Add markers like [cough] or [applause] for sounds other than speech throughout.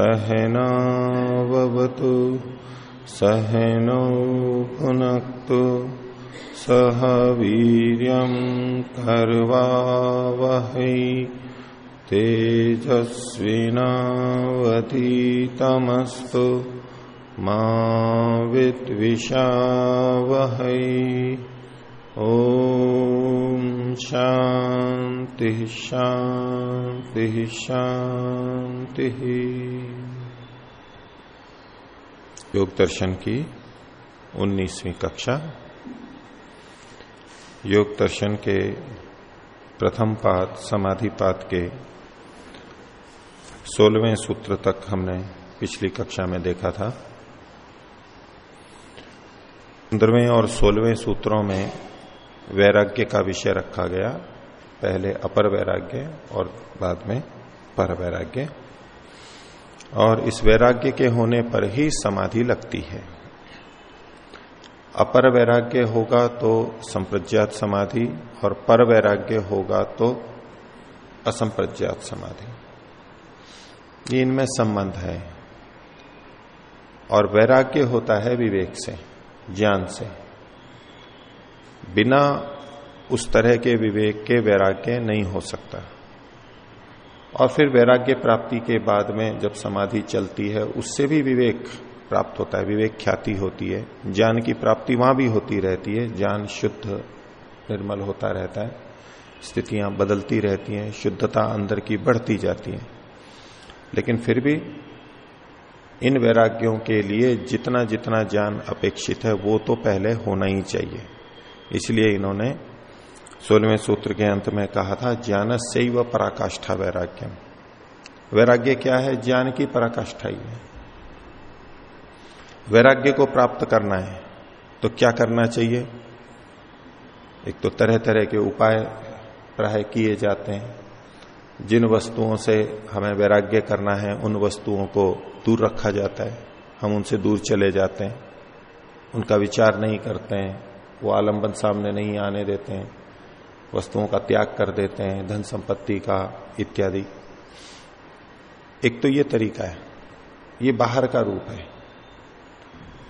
सहना सहनावतु सहनौ भुनक्तु सह वीर्यं कर्वावहै। तेजस्विनावतीतमस्तु। मा विद्विषावहै। ॐ शान्तिः शान्तिः शान्तिः। योग दर्शन की उन्नीसवीं कक्षा। योग दर्शन के प्रथम पाद, समाधि पाद के सोलहवें सूत्र तक हमने पिछली कक्षा में देखा था। पंद्रहवें और सोलहवें सूत्रों में वैराग्य का विषय रखा गया। पहले अपर वैराग्य और बाद में पर वैराग्य। और इस वैराग्य के होने पर ही समाधि लगती है। अपर वैराग्य होगा तो संप्रज्ञात समाधि और पर वैराग्य होगा तो असंप्रज्ञात समाधि। ये इनमें संबंध है। और वैराग्य होता है विवेक से, ज्ञान से। बिना उस तरह के विवेक के वैराग्य नहीं हो सकता। और फिर वैराग्य प्राप्ति के बाद में जब समाधि चलती है, उससे भी विवेक प्राप्त होता है, विवेक ख्याति होती है। ज्ञान की प्राप्ति वहाँ भी होती रहती है, ज्ञान शुद्ध निर्मल होता रहता है, स्थितियाँ बदलती रहती हैं, शुद्धता अंदर की बढ़ती जाती है। लेकिन फिर भी इन वैराग्यों के लिए जितना जितना ज्ञान अपेक्षित है, वो तो पहले होना ही चाहिए। इसलिए इन्होंने सोलहवें सूत्र के अंत में कहा था, ज्ञान से व पराकाष्ठा वैराग्यम। वैराग्य क्या है? ज्ञान की पराकाष्ठा ही है। वैराग्य को प्राप्त करना है तो क्या करना चाहिए? एक तो तरह तरह के उपाय प्राय किए जाते हैं। जिन वस्तुओं से हमें वैराग्य करना है, उन वस्तुओं को दूर रखा जाता है। हम उनसे दूर चले जाते हैं। उनका विचार नहीं करते हैं। वो आलंबन सामने नहीं आने देते हैं। वस्तुओं का त्याग कर देते हैं, धन संपत्ति का इत्यादि। एक तो ये तरीका है, ये बाहर का रूप है।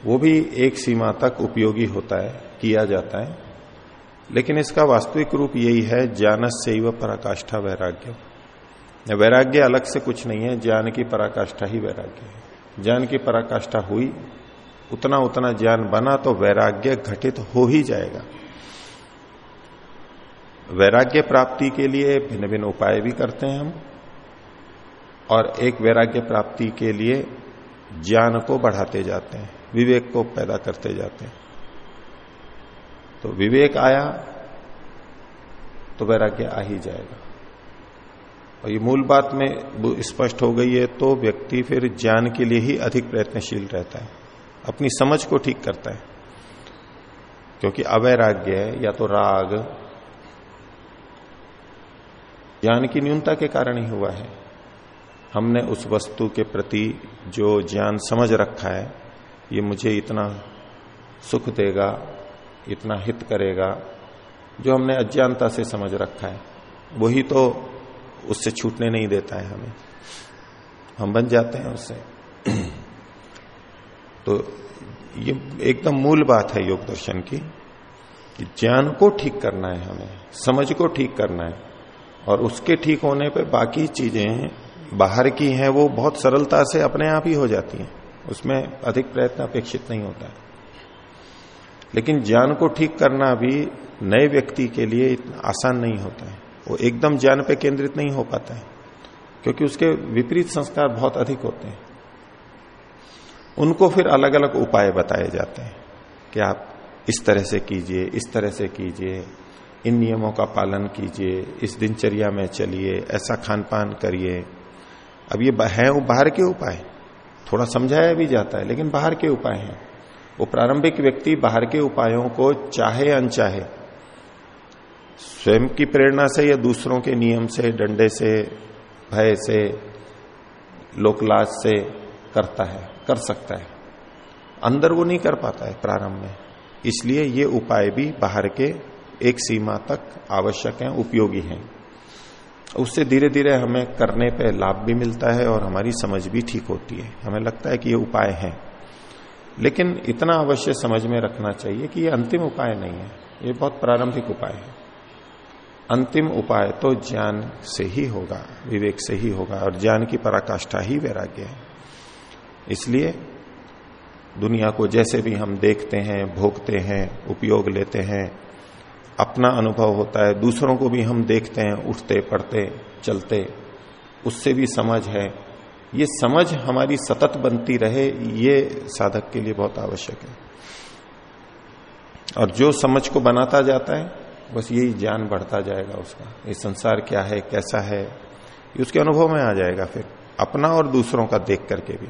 वो भी एक सीमा तक उपयोगी होता है, किया जाता है। लेकिन इसका वास्तविक रूप यही है ज्ञान से व पराकाष्ठा वैराग्य। वैराग्य अलग से कुछ नहीं है, ज्ञान की पराकाष्ठा ही वैराग्य है। ज्ञान की पराकाष्ठा हुई, उतना उतना ज्ञान बना तो वैराग्य घटित हो ही जाएगा। वैराग्य प्राप्ति के लिए भिन्न भिन्न उपाय भी करते हैं हम। और एक वैराग्य प्राप्ति के लिए ज्ञान को बढ़ाते जाते हैं, विवेक को पैदा करते जाते हैं। तो विवेक आया तो वैराग्य आ ही जाएगा। और ये मूल बात में स्पष्ट हो गई है तो व्यक्ति फिर ज्ञान के लिए ही अधिक प्रयत्नशील रहता है, अपनी समझ को ठीक करता है। क्योंकि अवैराग्य या तो राग ज्ञान की न्यूनता के कारण ही हुआ है। हमने उस वस्तु के प्रति जो ज्ञान समझ रखा है, ये मुझे इतना सुख देगा, इतना हित करेगा, जो हमने अज्ञानता से समझ रखा है, वही तो उससे छूटने नहीं देता है हमें। हम बन जाते हैं उससे। [clears throat] तो ये एकदम मूल बात है योग दर्शन की, कि ज्ञान को ठीक करना है हमें, समझ को ठीक करना है। और उसके ठीक होने पर बाकी चीज़ें बाहर की हैं, वो बहुत सरलता से अपने आप ही हो जाती हैं। उसमें अधिक प्रयत्न अपेक्षित नहीं होता है। लेकिन ज्ञान को ठीक करना भी नए व्यक्ति के लिए इतना आसान नहीं होता है। वो एकदम ज्ञान पे केंद्रित नहीं हो पाता है, क्योंकि उसके विपरीत संस्कार बहुत अधिक होते हैं। उनको फिर अलग अलग उपाय बताए जाते हैं कि आप इस तरह से कीजिए, इस तरह से कीजिए इन नियमों का पालन कीजिए, इस दिनचर्या में चलिए, ऐसा खान पान करिए। अब ये है वो बाहर के उपाय। थोड़ा समझाया भी जाता है, लेकिन बाहर के उपाय हैं। वो प्रारंभिक व्यक्ति बाहर के उपायों को चाहे अनचाहे, स्वयं की प्रेरणा से या दूसरों के नियम से, डंडे से, भय से, लोकलाज से करता है, कर सकता है। अंदर वो नहीं कर पाता है प्रारंभ में। इसलिए ये उपाय भी बाहर के एक सीमा तक आवश्यक हैं, उपयोगी हैं। उससे धीरे धीरे हमें करने पे लाभ भी मिलता है और हमारी समझ भी ठीक होती है। हमें लगता है कि ये उपाय है। लेकिन इतना अवश्य समझ में रखना चाहिए कि ये अंतिम उपाय नहीं है। ये बहुत प्रारंभिक उपाय है। अंतिम उपाय तो ज्ञान से ही होगा, विवेक से ही होगा और ज्ञान की पराकाष्ठा ही वैराग्य है। इसलिए दुनिया को जैसे भी हम देखते हैं, भोगते हैं, उपयोग लेते हैं अपना अनुभव होता है, दूसरों को भी हम देखते हैं, उठते, पढ़ते, चलते, उससे भी समझ है। ये समझ हमारी सतत बनती रहे, ये साधक के लिए बहुत आवश्यक है। और जो समझ को बनाता जाता है, बस यही ज्ञान बढ़ता जाएगा उसका। ये संसार क्या है, कैसा है, ये उसके अनुभव में आ जाएगा फिर, अपना और दूसरों का देख करके भी।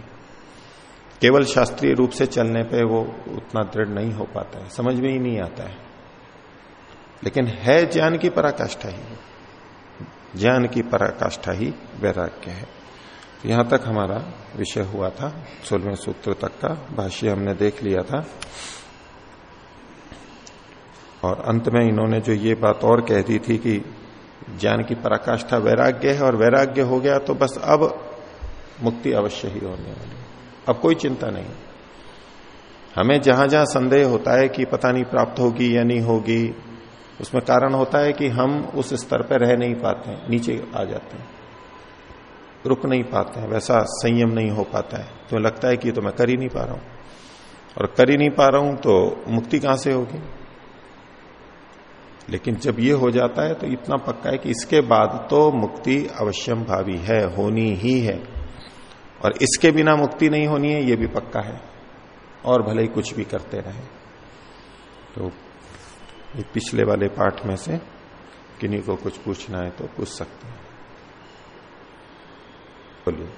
केवल शास्त्रीय रूप से चलने पे वो उतना दृढ़ नहीं हो पाता है, समझ में ही नहीं आता है। लेकिन है ज्ञान की पराकाष्ठा ही। ज्ञान की पराकाष्ठा ही वैराग्य है। यहाँ तक हमारा विषय हुआ था, सोलहवें सूत्र तक का भाष्य हमने देख लिया था। और अंत में इन्होंने जो ये बात और कह दी थी कि ज्ञान की पराकाष्ठा वैराग्य है और वैराग्य हो गया तो बस अब मुक्ति अवश्य ही होने वाली अब कोई चिंता नहीं। हमें जहाँ जहाँ संदेह होता है कि पता नहीं प्राप्त होगी या नहीं होगी उसमें कारण होता है कि हम उस स्तर पर रह नहीं पाते हैं, नीचे आ जाते हैं। रुक नहीं पाते हैं, वैसा संयम नहीं हो पाता है। तुम्हें लगता है कि तो मैं कर ही नहीं पा रहा हूँ। और कर ही नहीं पा रहा हूँ तो मुक्ति कहाँ से होगी? लेकिन जब ये हो जाता है तो इतना पक्का है कि इसके बाद तो मुक्ति अवश्यम भावी है, होनी ही है। और इसके बिना मुक्ति नहीं होनी है, ये भी पक्का है। और भले ही कुछ भी करते रहे। तो ये पिछले वाले पाठ में से किन्हीं को कुछ पूछना है तो पूछ सकते हैं। बोलिए।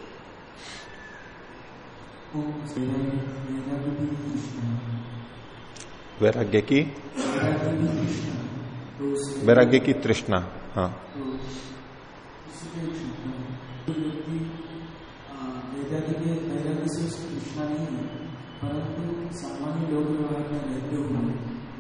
वैराग्य की? वैराग्य की तृष्णा हाँ। परंतु सामान्य लोग व्यवहार में रहते हुए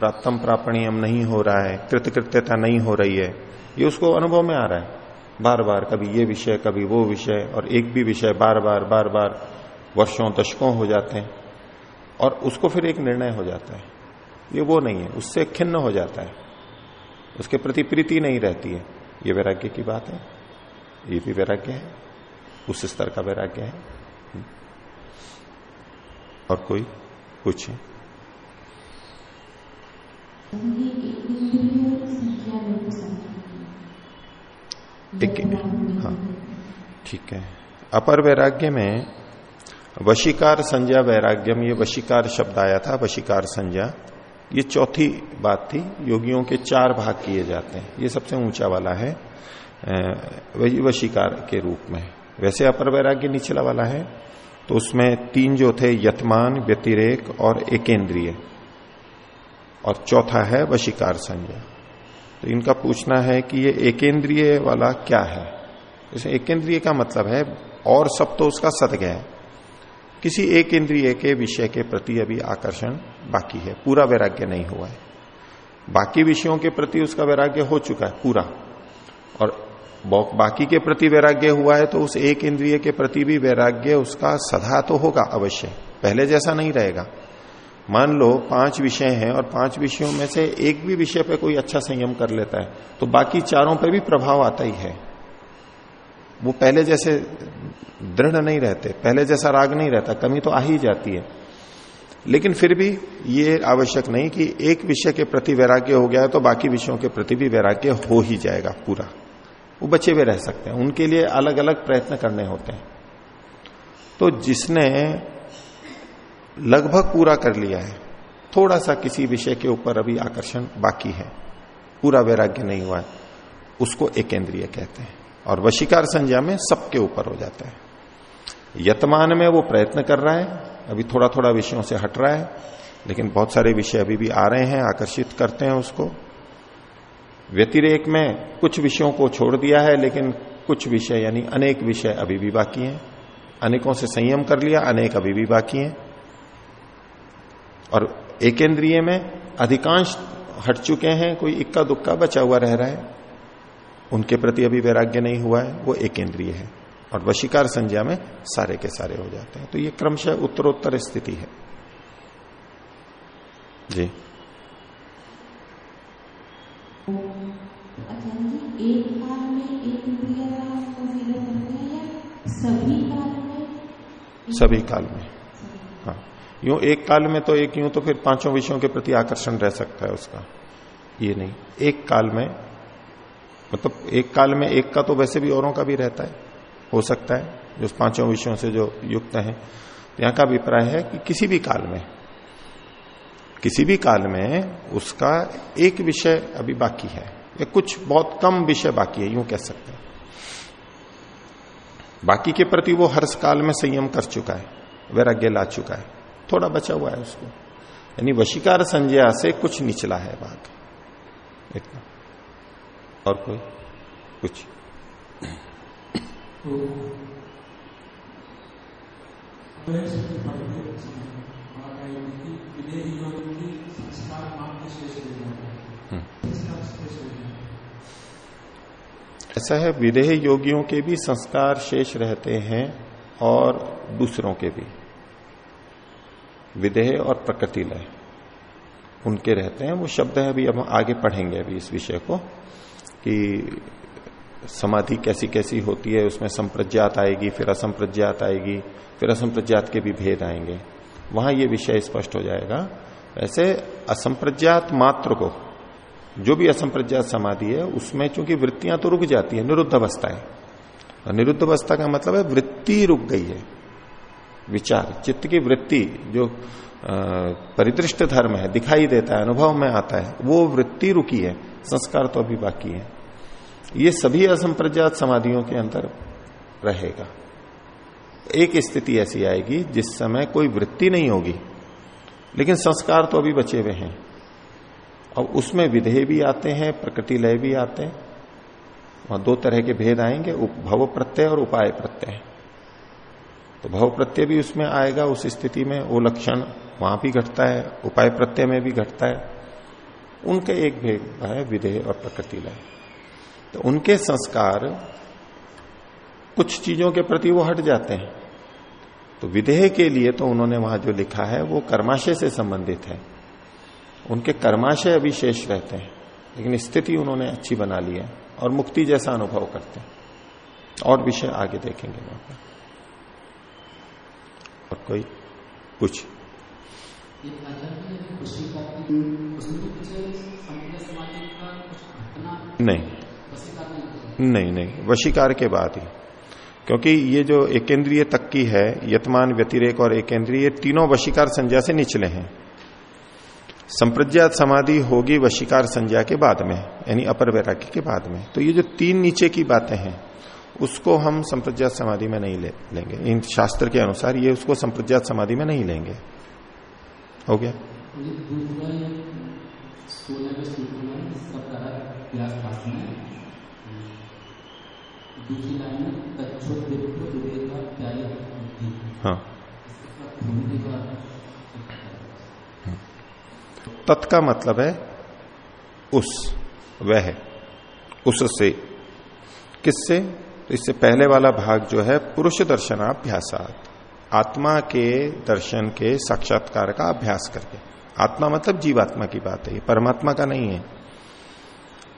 प्राप्तम प्रापणियम नहीं हो रहा है, कृतकृत्यता नहीं हो रही है। ये उसको अनुभव में आ रहा है। बार बार कभी ये विषय, कभी वो विषय, और एक भी विषय बार बार बार बार वर्षों, दशकों हो जाते हैं, और उसको फिर एक निर्णय हो जाता है। ये वो नहीं है, उससे खिन्न हो जाता है। उसके प्रति प्रीति नहीं रहती है। ये वैराग्य की बात है। ये भी वैराग्य है। उस स्तर का वैराग्य है। और कोई पूछे? एक हाँ ठीक है। अपर वैराग्य में वशिकार संज्ञा वैराग्यम, ये वशिकार शब्द आया था, वशिकार संज्ञा। ये चौथी बात थी, योगियों के चार भाग किए जाते हैं। ये सबसे ऊँचा वाला है वशिकार के रूप में। वैसे अपर वैराग्य निचला वाला है तो उसमें तीन जो थे, यतमान, व्यतिरेक और एकेंद्रिय। और चौथा है वशिकार संज्ञा तो इनका पूछना है कि ये एकेंद्रिय वाला क्या है? जैसे एकेंद्रिय का मतलब है, और सब तो उसका सदगय है। किसी एक इंद्रिय के विषय के प्रति अभी आकर्षण बाकी है, पूरा वैराग्य नहीं हुआ है। बाकी विषयों के प्रति उसका वैराग्य हो चुका है, पूरा। और बाकी के प्रति वैराग्य हुआ है तो उस एक इंद्रिय के प्रति भी वैराग्य उसका सदा तो होगा अवश्य, पहले जैसा नहीं रहेगा। मान लो पाँच विषय हैं और पाँच विषयों में से एक भी विषय पे कोई अच्छा संयम कर लेता है तो बाकी चारों पे भी प्रभाव आता ही है। वो पहले जैसे दृढ़ नहीं रहते, पहले जैसा राग नहीं रहता, कमी तो आ ही जाती है। लेकिन फिर भी ये आवश्यक नहीं कि एक विषय के प्रति वैराग्य हो गया है तो बाकी विषयों के प्रति भी वैराग्य हो ही जाएगा पूरा। वो बचे हुए रह सकते हैं, उनके लिए अलग अलग प्रयत्न करने होते हैं। तो जिसने लगभग पूरा कर लिया है। थोड़ा सा किसी विषय के ऊपर अभी आकर्षण बाकी है। पूरा वैराग्य नहीं हुआ। है उसको एकेंद्रीय कहते हैं। और वशिकार संज्ञा में सबके ऊपर हो जाता है। यतमान में वो प्रयत्न कर रहा है। अभी थोड़ा थोड़ा विषयों से हट रहा है। लेकिन बहुत सारे विषय अभी भी आ रहे हैं, आकर्षित करते हैं उसको। व्यतिरेक में कुछ विषयों को छोड़ दिया है, लेकिन कुछ विषय यानी अनेक विषय अभी भी बाकी हैं। अनेकों से संयम कर लिया, अनेक अभी भी बाकी हैं। और एकेंद्रीय में अधिकांश हट चुके हैं कोई इक्का दुक्का बचा हुआ रह रहा है। उनके प्रति अभी वैराग्य नहीं हुआ है वो एकेंद्रीय है और वशिकार संज्ञा में सारे के सारे हो जाते हैं। तो ये क्रमशः उत्तरोत्तर स्थिति है। जी। एक सभी काल में। यूँ एक काल में तो एक यूँ तो फिर पाँचों विषयों के प्रति आकर्षण रह सकता है उसका। ये नहीं। एक काल में मतलब एक काल में एक का तो वैसे भी औरों का भी रहता है। हो सकता है, जो पाँचों विषयों से जो युक्त है। तो यहाँ का अभिप्राय है कि किसी भी काल में, किसी भी काल में उसका एक विषय अभी बाकी है, या कुछ बहुत कम विषय बाकी है, यूँ कह सकते हैं। बाकी के प्रति वो हर काल में संयम कर चुका है, वैराग्य ला चुका है। थोड़ा बचा हुआ है उसको। यानी वशिकार संज्ञा से कुछ निचला है भाग इतना। और कोई? कुछ। ऐसा है विदेह योगियों के भी संस्कार शेष रहते हैं और दूसरों के भी। विदेह और प्रकृति लय। उनके रहते हैं, वो शब्द है, अभी हम आगे पढ़ेंगे अभी इस विषय को, कि समाधि कैसी कैसी होती है, उसमें संप्रज्ञात आएगी, फिर असंप्रज्ञात आएगी, फिर असंप्रज्ञात के भी भेद आएँगे। वहाँ ये विषय स्पष्ट हो जाएगा। वैसे असंप्रज्ञात मात्र को, जो भी असंप्रज्ञात समाधि है, उसमें चूँकि वृत्तियाँ तो रुक जाती है, निरुद्ध अवस्था है निरुद्ध अवस्था का मतलब है, वृत्ति रुक गई है। विचार, चित्त की वृत्ति जो परिदृष्ट धर्म है, दिखाई देता है, अनुभव में आता है, वो वृत्ति रुकी है, संस्कार तो अभी बाकी है। ये सभी असंप्रज्ञात समाधियों के अंदर रहेगा। एक स्थिति ऐसी आएगी, जिस समय कोई वृत्ति नहीं होगी, लेकिन संस्कार तो अभी बचे हुए हैं। और उसमें विधेय भी आते हैं, प्रकृति लय भी आते हैं, वहाँ दो तरह के भेद आएँगे, उपभव प्रत्यय और उपाय प्रत्यय। तो भव प्रत्यय भी उसमें आएगा, उस स्थिति में वो लक्षण वहाँ भी घटता है, उपाय प्रत्यय में भी घटता है। उनके एक भेद है विधेय और प्रकृति लय। तो उनके संस्कार कुछ चीज़ों के प्रति वो हट जाते हैं। तो विधेय के लिए तो उन्होंने वहाँ जो लिखा है, वो कर्माशय से संबंधित है। उनके कर्माशय अभी शेष रहते हैं, लेकिन स्थिति उन्होंने अच्छी बना ली है और मुक्ति जैसा अनुभव करते हैं। और विषय आगे देखेंगे वहाँ पर। कोई कुछ नहीं। नहीं नहीं। वशीकार के बाद ही। क्योंकि ये जो एकेंद्रीय तक की है, यतमान, व्यतिरेक और एकेंद्रीय, तीनों वशीकार संज्ञा से निचले हैं। संप्रज्ञात समाधि होगी वशीकार संज्ञा के बाद में, यानी अपर वैराग्य के बाद में। तो ये जो तीन नीचे की बातें हैं उसको हम संप्रज्ञात समाधि में नहीं ले, लेंगे। इन शास्त्र के अनुसार ये उसको संप्रज्ञात समाधि में नहीं लेंगे। हो गया? हाँ तत् का मतलब है उस वह उससे। किससे? तो इससे पहले वाला भाग जो है, पुरुष दर्शनाभ्यासात। आत्मा के दर्शन के साक्षात्कार का अभ्यास करके। आत्मा मतलब जीवात्मा की बात है परमात्मा का नहीं है।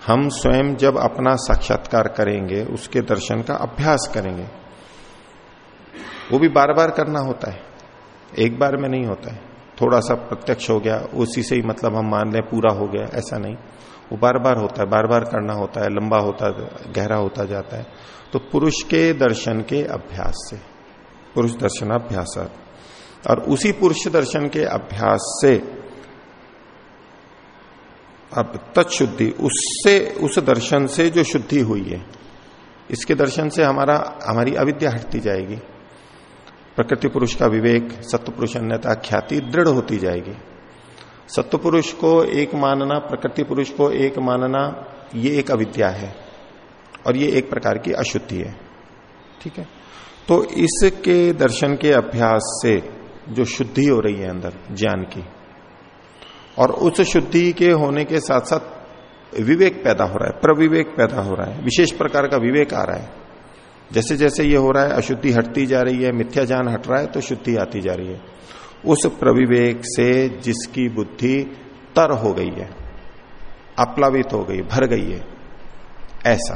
हम स्वयं जब अपना साक्षात्कार करेंगे, उसके दर्शन का अभ्यास करेंगे। वो भी बार बार करना होता है। एक बार में नहीं होता है। थोड़ा सा प्रत्यक्ष हो गया, उसी से ही मतलब हम मान लें पूरा हो गया, ऐसा नहीं। वो बार बार होता है बार बार करना होता है, लंबा होता, गहरा होता जाता है। तो पुरुष के दर्शन के अभ्यास से, पुरुष दर्शनाभ्यास और उसी पुरुष दर्शन के अभ्यास से, अब तत्शुद्धि, उससे, उस दर्शन से जो शुद्धि हुई है, इसके दर्शन से हमारा, हमारी अविद्या हटती जाएगी। प्रकृति पुरुष का विवेक सत्य पुरुष अन्यता ख्याति दृढ़ होती जाएगी। सत्य पुरुष को एक मानना, प्रकृति पुरुष को एक मानना, ये एक अविद्या है और ये एक प्रकार की अशुद्धि है। ठीक है? तो इसके दर्शन के अभ्यास से जो शुद्धि हो रही है अंदर, ज्ञान की, और उस शुद्धि के होने के साथ साथ विवेक पैदा हो रहा है, प्रविवेक पैदा हो रहा है, विशेष प्रकार का विवेक आ रहा है। जैसे जैसे ये हो रहा है, अशुद्धि हटती जा रही है, मिथ्या ज्ञान हट रहा है तो शुद्धि आती जा रही है। उस प्रविवेक से जिसकी बुद्धि तर हो गई है, अप्लावित हो गई, भर गई है, ऐसा।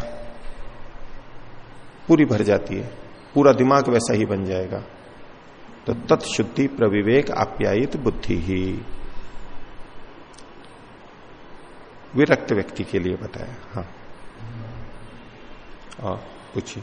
पूरी भर जाती है, पूरा दिमाग वैसा ही बन जाएगा। तो तत्शुद्धि प्रविवेक आप्यायित बुद्धि ही। विरक्त व्यक्ति के लिए बताया हाँ। और पूछिए।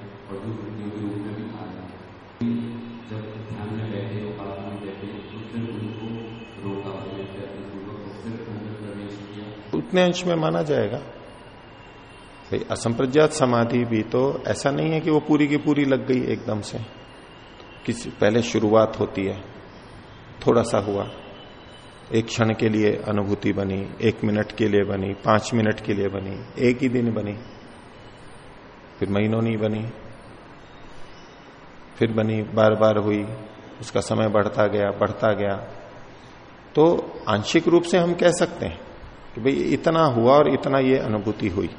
किया उतने अंश में माना जाएगा। भाई, असंप्रज्ञात समाधि भी तो ऐसा नहीं है कि वो पूरी की पूरी लग गई एकदम से। किसी, पहले शुरुआत होती है, थोड़ा सा हुआ। एक क्षण के लिए अनुभूति बनी, एक मिनट के लिए बनी, पाँच मिनट के लिए बनी, एक ही दिन बनी, फिर महीनों नहीं बनी, फिर बनी बार बार हुई, उसका समय बढ़ता गया बढ़ता गया। तो आंशिक रूप से हम कह सकते हैं कि भाई इतना हुआ और इतना ये अनुभूति हुई।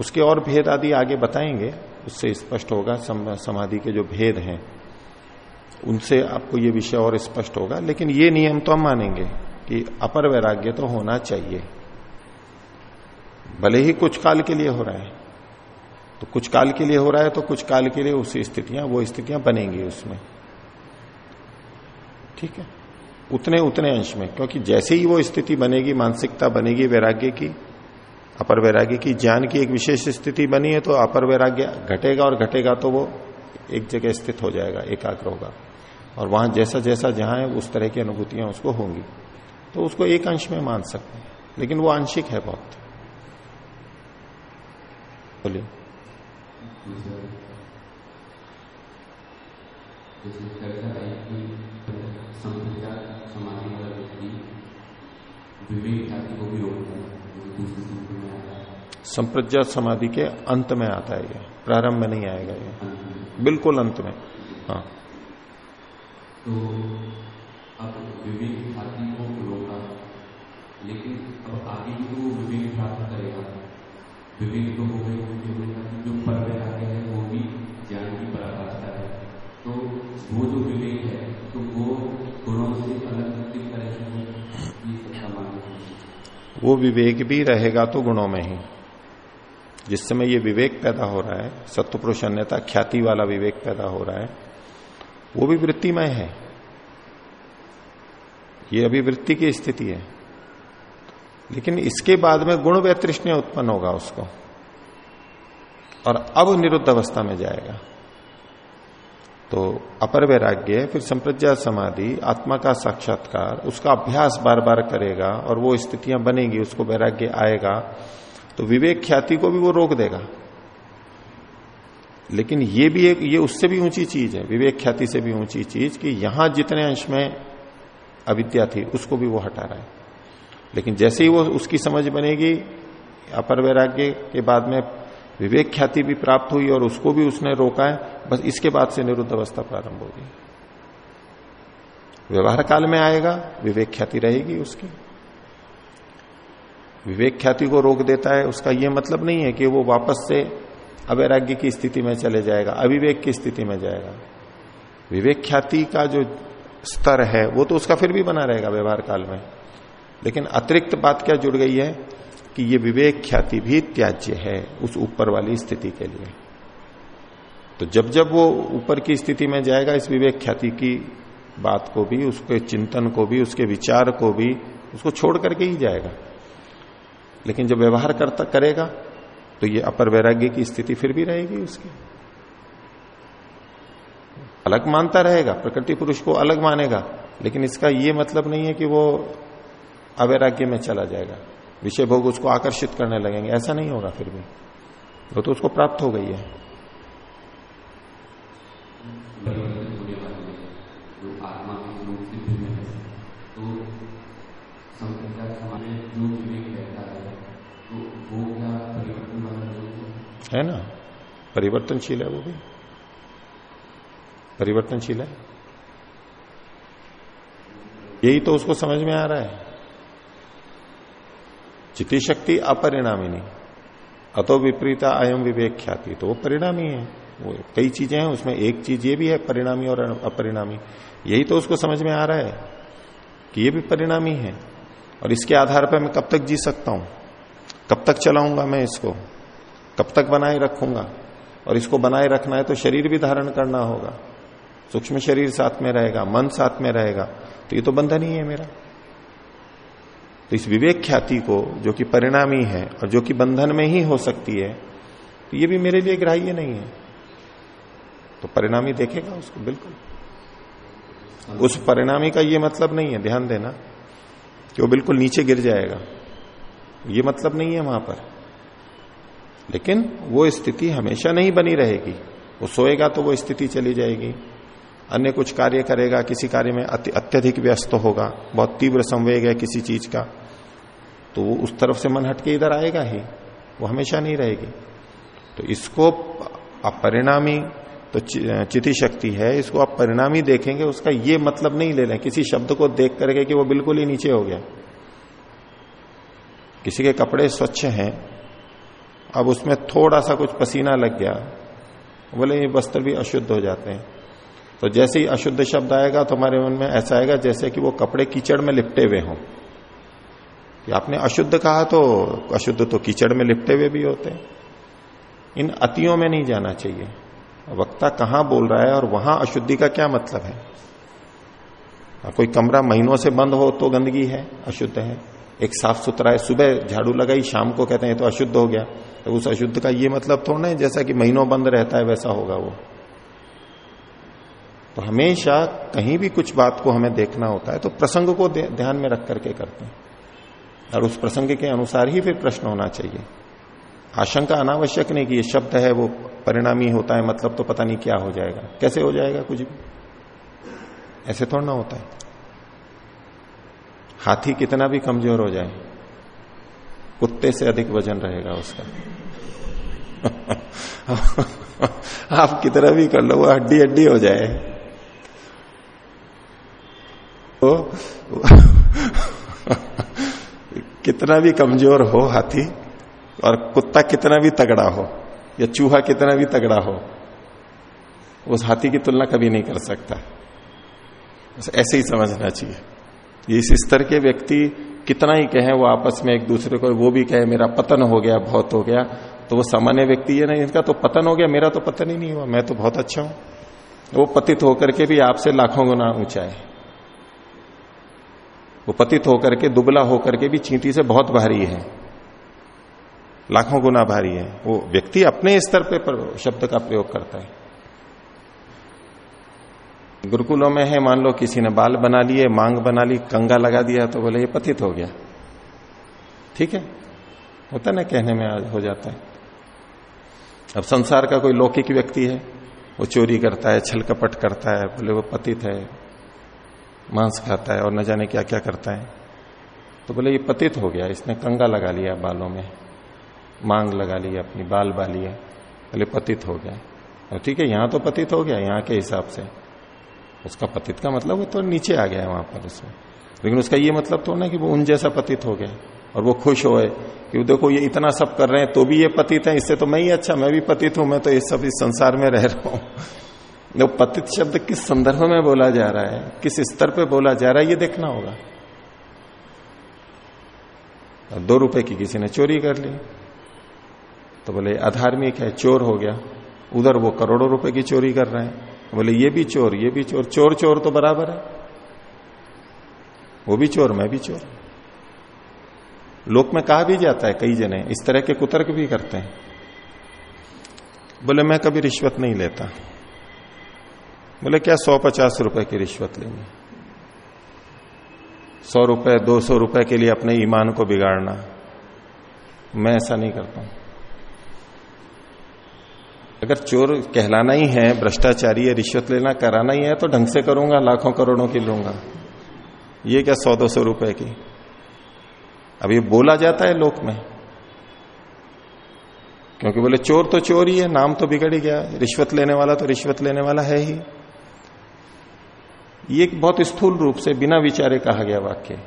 उसके और भेद आदि आगे बताएँगे, उससे स्पष्ट होगा समाधि के जो भेद हैं, उनसे आपको ये विषय और स्पष्ट होगा। लेकिन ये नियम तो हम मानेंगे कि अपर वैराग्य तो होना चाहिए। भले ही कुछ काल के लिए हो रहा है। तो कुछ काल के लिए हो रहा है तो कुछ काल के लिए उसी स्थितियाँ, वो स्थितियाँ बनेंगी उसमें। ठीक है? उतने उतने अंश में, क्योंकि जैसे ही वो स्थिति बनेगी, मानसिकता बनेगी वैराग्य की, अपर वैराग्य की, ज्ञान की एक विशेष स्थिति बनी है तो अपर वैराग्य घटेगा और घटेगा तो वो एक जगह स्थित हो जाएगा, एकाग्र होगा। और वहाँ जैसा जैसा जहाँ है, उस तरह की अनुभूतियाँ उसको होंगी। तो उसको एक अंश में मान सकते हैं, लेकिन वो आंशिक है बहुत। बोलिए। संप्रज्ञात समाधि के अंत में आता है ये। प्रारंभ में नहीं आएगा ये। बिल्कुल अंत में। हाँ। तो अब विवेक आदि को रोका लेकिन अब आगे भी वो विवेक प्राप्त करेगा। विवेक तो हो वो विवेक भी रहेगा तो गुणों में ही। जिस समय ये विवेक पैदा हो रहा है सत्वपुरुष अन्यता ख्याति वाला विवेक पैदा हो रहा है, वो भी वृत्तिमय है। ये अभी वृत्ति की स्थिति है। लेकिन इसके बाद में गुण वैतृष्ण उत्पन्न होगा उसको। और अब निरुद्ध अवस्था में जाएगा। तो अपर वैराग्य फिर संप्रज्ञा समाधि, आत्मा का साक्षात्कार, उसका अभ्यास बार बार करेगा और वो स्थितियाँ बनेगी, उसको वैराग्य आएगा तो विवेक ख्याति को भी वो रोक देगा। लेकिन ये भी एक, ये उससे भी ऊँची चीज़ है, विवेक ख्याति से भी ऊँची चीज़ कि यहाँ जितने अंश में अविद्या थी, उसको भी वो हटा रहा है। लेकिन जैसे ही वो उसकी समझ बनेगी, अपर वैराग्य के बाद में विवेक ख्याति भी प्राप्त हुई और उसको भी उसने रोका है। बस इसके बाद से निरुद्ध अवस्था प्रारंभ होगी। व्यवहार काल में आएगा, विवेक ख्याति रहेगी उसकी। विवेक ख्याति को रोक देता है, उसका यह मतलब नहीं है कि वो वापस से अवैराग्य की स्थिति में चले जाएगा, अविवेक की स्थिति में जाएगा। विवेक ख्याति का जो स्तर है, वो तो उसका फिर भी बना रहेगा व्यवहार काल में। लेकिन अतिरिक्त बात क्या जुड़ गई है? कि ये विवेक ख्याति भी त्याज्य है उस ऊपर वाली स्थिति के लिए। तो जब जब वो ऊपर की स्थिति में जाएगा, इस विवेक ख्याति की बात को भी, उसके चिंतन को भी, उसके विचार को भी, उसको छोड़ करके ही जाएगा। लेकिन जब व्यवहार करता, करेगा तो ये अपर वैराग्य की स्थिति फिर भी रहेगी उसकी। अलग मानता रहेगा, प्रकृति पुरुष को अलग मानेगा, लेकिन इसका ये मतलब नहीं है कि वो अवैराग्य में चला जाएगा। विषय भोग उसको आकर्षित करने लगेंगे। ऐसा नहीं होगा फिर भी। वो तो उसको प्राप्त हो गई है। है ना? परिवर्तनशील है वो भी। परिवर्तनशील है। यही तो उसको समझ में आ रहा है। चिति शक्ति अपरिणामी नहीं। अतो विपरीता अयम विवेक ख्याति तो वो परिणामी है। वो कई चीज़ें हैं, उसमें एक चीज़ ये भी है, परिणामी और अपरिणामी। यही तो उसको समझ में आ रहा है कि ये भी परिणामी है। और इसके आधार पर मैं कब तक जी सकता हूँ? कब तक चलाऊँगा मैं इसको? कब तक बनाए रखूँगा? और इसको बनाए रखना है तो शरीर भी धारण करना होगा। सूक्ष्म शरीर साथ में रहेगा, मन साथ में रहेगा। तो ये तो बंधन ही है मेरा। तो इस विवेक ख्याति को, जो कि परिणामी है और जो कि बंधन में ही हो सकती है तो ये भी मेरे लिए ग्राह्य नहीं है। तो परिणामी देखेगा उसको, बिल्कुल। उस परिणामी का ये मतलब नहीं है, ध्यान देना, कि वो बिल्कुल नीचे गिर जाएगा। ये मतलब नहीं है वहाँ पर। लेकिन वो स्थिति हमेशा नहीं बनी रहेगी। वो सोएगा तो वो स्थिति चली जाएगी। अन्य कुछ कार्य करेगा, किसी कार्य में अत्यधिक व्यस्त होगा, बहुत तीव्र संवेग है किसी चीज़ का तो वो उस तरफ़ से मन हटके इधर आएगा ही, वो हमेशा नहीं रहेगी। तो इसको अपरिणामी तो चिति शक्ति है, इसको आप परिणामी देखेंगे, उसका ये मतलब नहीं ले लें किसी शब्द को देख करके कि वो बिल्कुल ही नीचे हो गया। किसी के कपड़े स्वच्छ हैं, अब उसमें थोड़ा सा कुछ पसीना लग गया बोले ये वस्त्र भी अशुद्ध हो जाते हैं। तो जैसे ही अशुद्ध शब्द आएगा तो हमारे मन में ऐसा आएगा जैसे कि वो कपड़े कीचड़ में लिपटे हुए हों। कि आपने अशुद्ध कहा तो अशुद्ध तो कीचड़ में लिपटे हुए भी होते हैं। इन अतियों में नहीं जाना चाहिए। वक्ता कहाँ बोल रहा है और वहाँ अशुद्धि का क्या मतलब है? कोई कमरा महीनों से बंद हो तो गंदगी है, अशुद्ध है। एक साफ़ सुथरा है, सुबह झाड़ू लगाई, शाम को कहते हैं तो अशुद्ध हो गया। तो उस अशुद्ध का ये मतलब थोड़ा है, जैसा कि महीनों बंद रहता है, वैसा होगा वो। तो हमेशा कहीं भी कुछ बात को हमें देखना होता है तो प्रसंग को ध्यान में रख करके करते हैं। और उस प्रसंग के अनुसार ही फिर प्रश्न होना चाहिए। आशंका अनावश्यक नहीं कि ये शब्द है, वो परिणामी होता है मतलब तो पता नहीं क्या हो जाएगा। कैसे हो जाएगा कुछ भी? ऐसे थोड़ा ना होता है। हाथी कितना भी कमज़ोर हो जाए, कुत्ते से अधिक वज़न रहेगा उसका। [laughs] आप कितना भी कर लो, वो हड्डी हड्डी हो जाए। तो [laughs] कितना भी कमज़ोर हो हाथी, और कुत्ता कितना भी तगड़ा हो, या चूहा कितना भी तगड़ा हो, उस हाथी की तुलना कभी नहीं कर सकता। बस ऐसे ही समझना चाहिए। इस स्तर के व्यक्ति कितना ही कहे, वो आपस में एक दूसरे को, वो भी कहे, मेरा पतन हो गया, बहुत हो गया तो वो सामान्य व्यक्ति है ना इनका तो पतन हो गया, मेरा तो पतन ही नहीं हुआ, मैं तो बहुत अच्छा हूँ। वो पतित होकर के भी आपसे लाखों गुना ऊँचा है। वो पतित होकर के, दुबला होकर के भी चींटी से बहुत भारी है। लाखों गुना भारी है। वो व्यक्ति अपने स्तर पे शब्द का प्रयोग करता है। गुरुकुलों में है, मान लो किसी ने बाल बना लिए, मांग बना ली, कंगा लगा दिया तो बोले, ये पतित हो गया। ठीक है? होता ना, कहने में हो जाता है। अब संसार का कोई लौकिक व्यक्ति है, वो चोरी करता है छल कपट करता है, बोले, वो पतित है। मांस खाता है और न जाने क्या क्या करता है। तो बोले, ये पतित हो गया, इसने कंगा लगा लिया बालों में, मांग लगा ली, अपनी बाल बाली है। बोले, पतित हो गया। ठीक है, यहाँ तो पतित हो गया, यहाँ के हिसाब से। उसका पतित का मतलब वो तो नीचे आ गया वहाँ पर उसमें। लेकिन उसका ये मतलब तो ना कि वो उन जैसा पतित हो गया और वो खुश होए कि देखो, ये इतना सब कर रहे हैं तो भी ये पतित है, इससे तो मैं ही अच्छा मैं भी पतित हूँ, मैं तो ये सब इस संसार में रह रहा हूँ। वो पतित शब्द किस संदर्भ में बोला जा रहा है? किस स्तर पे बोला जा रहा है? ये देखना होगा। दो रुपए की किसी ने चोरी कर ली। तो बोले, अधार्मिक है, चोर हो गया। उधर वो करोड़ों रुपए की चोरी कर रहे हैं। बोले, ये भी चोर, ये भी चोर। चोर चोर तो बराबर है। वो भी चोर, मैं भी चोर। लोक में कहा भी जाता है, कई जने इस तरह के कुतर्क भी करते हैं। बोले, मैं कभी रिश्वत नहीं लेता। बोले, क्या सौ पचास रुपए की रिश्वत लेंगे सौ रुपए, दो सौ रुपए के लिए अपने ईमान को बिगाड़ना। मैं ऐसा नहीं करता हूँ। अगर चोर कहलाना ही है, भ्रष्टाचारी है, रिश्वत लेना, कराना ही है तो ढंग से करूँगा, लाखों करोड़ों की लूँगा। ये क्या सौ, दो सौ रुपए की? अब ये बोला जाता है लोक में। क्योंकि बोले, चोर तो चोर ही है, नाम तो बिगड़ ही गया रिश्वत लेने वाला तो रिश्वत लेने वाला है ही। ये बहुत स्थूल रूप से बिना विचारे कहा गया वाक्य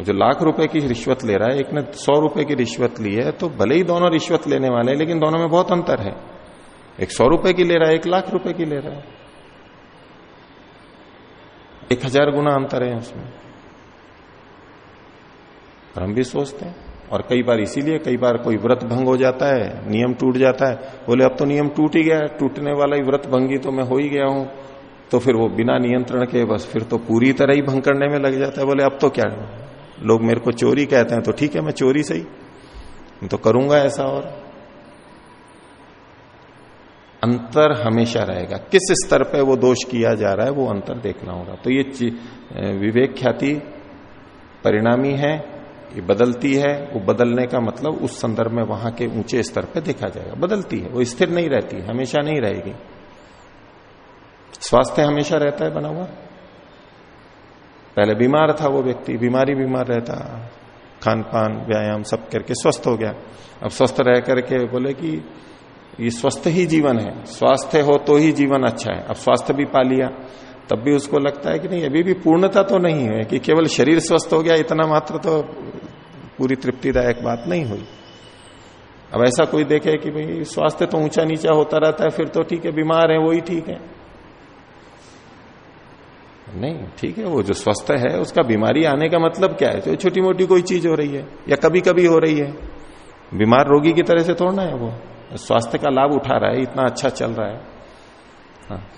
जो लाख रुपए की रिश्वत ले रहा है, एक ने सौ रुपए की रिश्वत ली है तो भले ही दोनों रिश्वत लेने वाले हैं, लेकिन दोनों में बहुत अंतर है। एक सौ रुपए की ले रहा है, एक लाख रुपए की ले रहा है। एक हज़ार गुना अंतर है उसमें। और हम भी सोचते हैं, और कई बार इसीलिए कई बार कोई व्रत भंग हो जाता है, नियम टूट जाता है, बोले अब तो नियम टूट ही गया, टूटने वाला ही व्रत भंगी तो मैं हो ही गया हूँ। तो फिर वो बिना नियंत्रण के बस फिर तो पूरी तरह ही भंग करने में लग जाता है। बोले, अब तो क्या लोग मेरे को चोरी कहते हैं तो ठीक है, मैं चोरी सही तो करूँगा ऐसा और। अंतर हमेशा रहेगा। किस स्तर पे वो दोष किया जा रहा है, वो अंतर देखना होगा। तो ये विवेक ख्याति परिणामी है, ये बदलती है। वो बदलने का मतलब उस संदर्भ में वहाँ के ऊँचे स्तर पे देखा जाएगा। बदलती है, वो स्थिर नहीं रहती, हमेशा नहीं रहेगी। स्वास्थ्य हमेशा रहता है, बना हुआ। पहले बीमार था वो व्यक्ति, बीमारी बीमार रहता। खान पान व्यायाम सब करके स्वस्थ हो गया। अब स्वस्थ रह करके बोले कि ये स्वस्थ ही जीवन है। स्वास्थ्य हो तो ही जीवन अच्छा है। अब स्वास्थ्य भी पा लिया। तब भी उसको लगता है कि नहीं, अभी भी पूर्णता तो नहीं है कि केवल शरीर स्वस्थ हो गया, इतना मात्र तो पूरी तृप्तिदायक बात नहीं हुई। अब ऐसा कोई देखे कि भाई, स्वास्थ्य तो ऊँचा नीचा होता रहता है, फिर तो ठीक है, बीमार है वही ठीक है। नहीं, ठीक है, वो जो स्वस्थ है, उसका बीमारी आने का मतलब क्या है? जो छोटी मोटी कोई चीज़ हो रही है, या कभी कभी हो रही है। बीमार रोगी की तरह से थोड़ना है वो। स्वास्थ्य का लाभ उठा रहा है, इतना अच्छा चल रहा है। हाँ।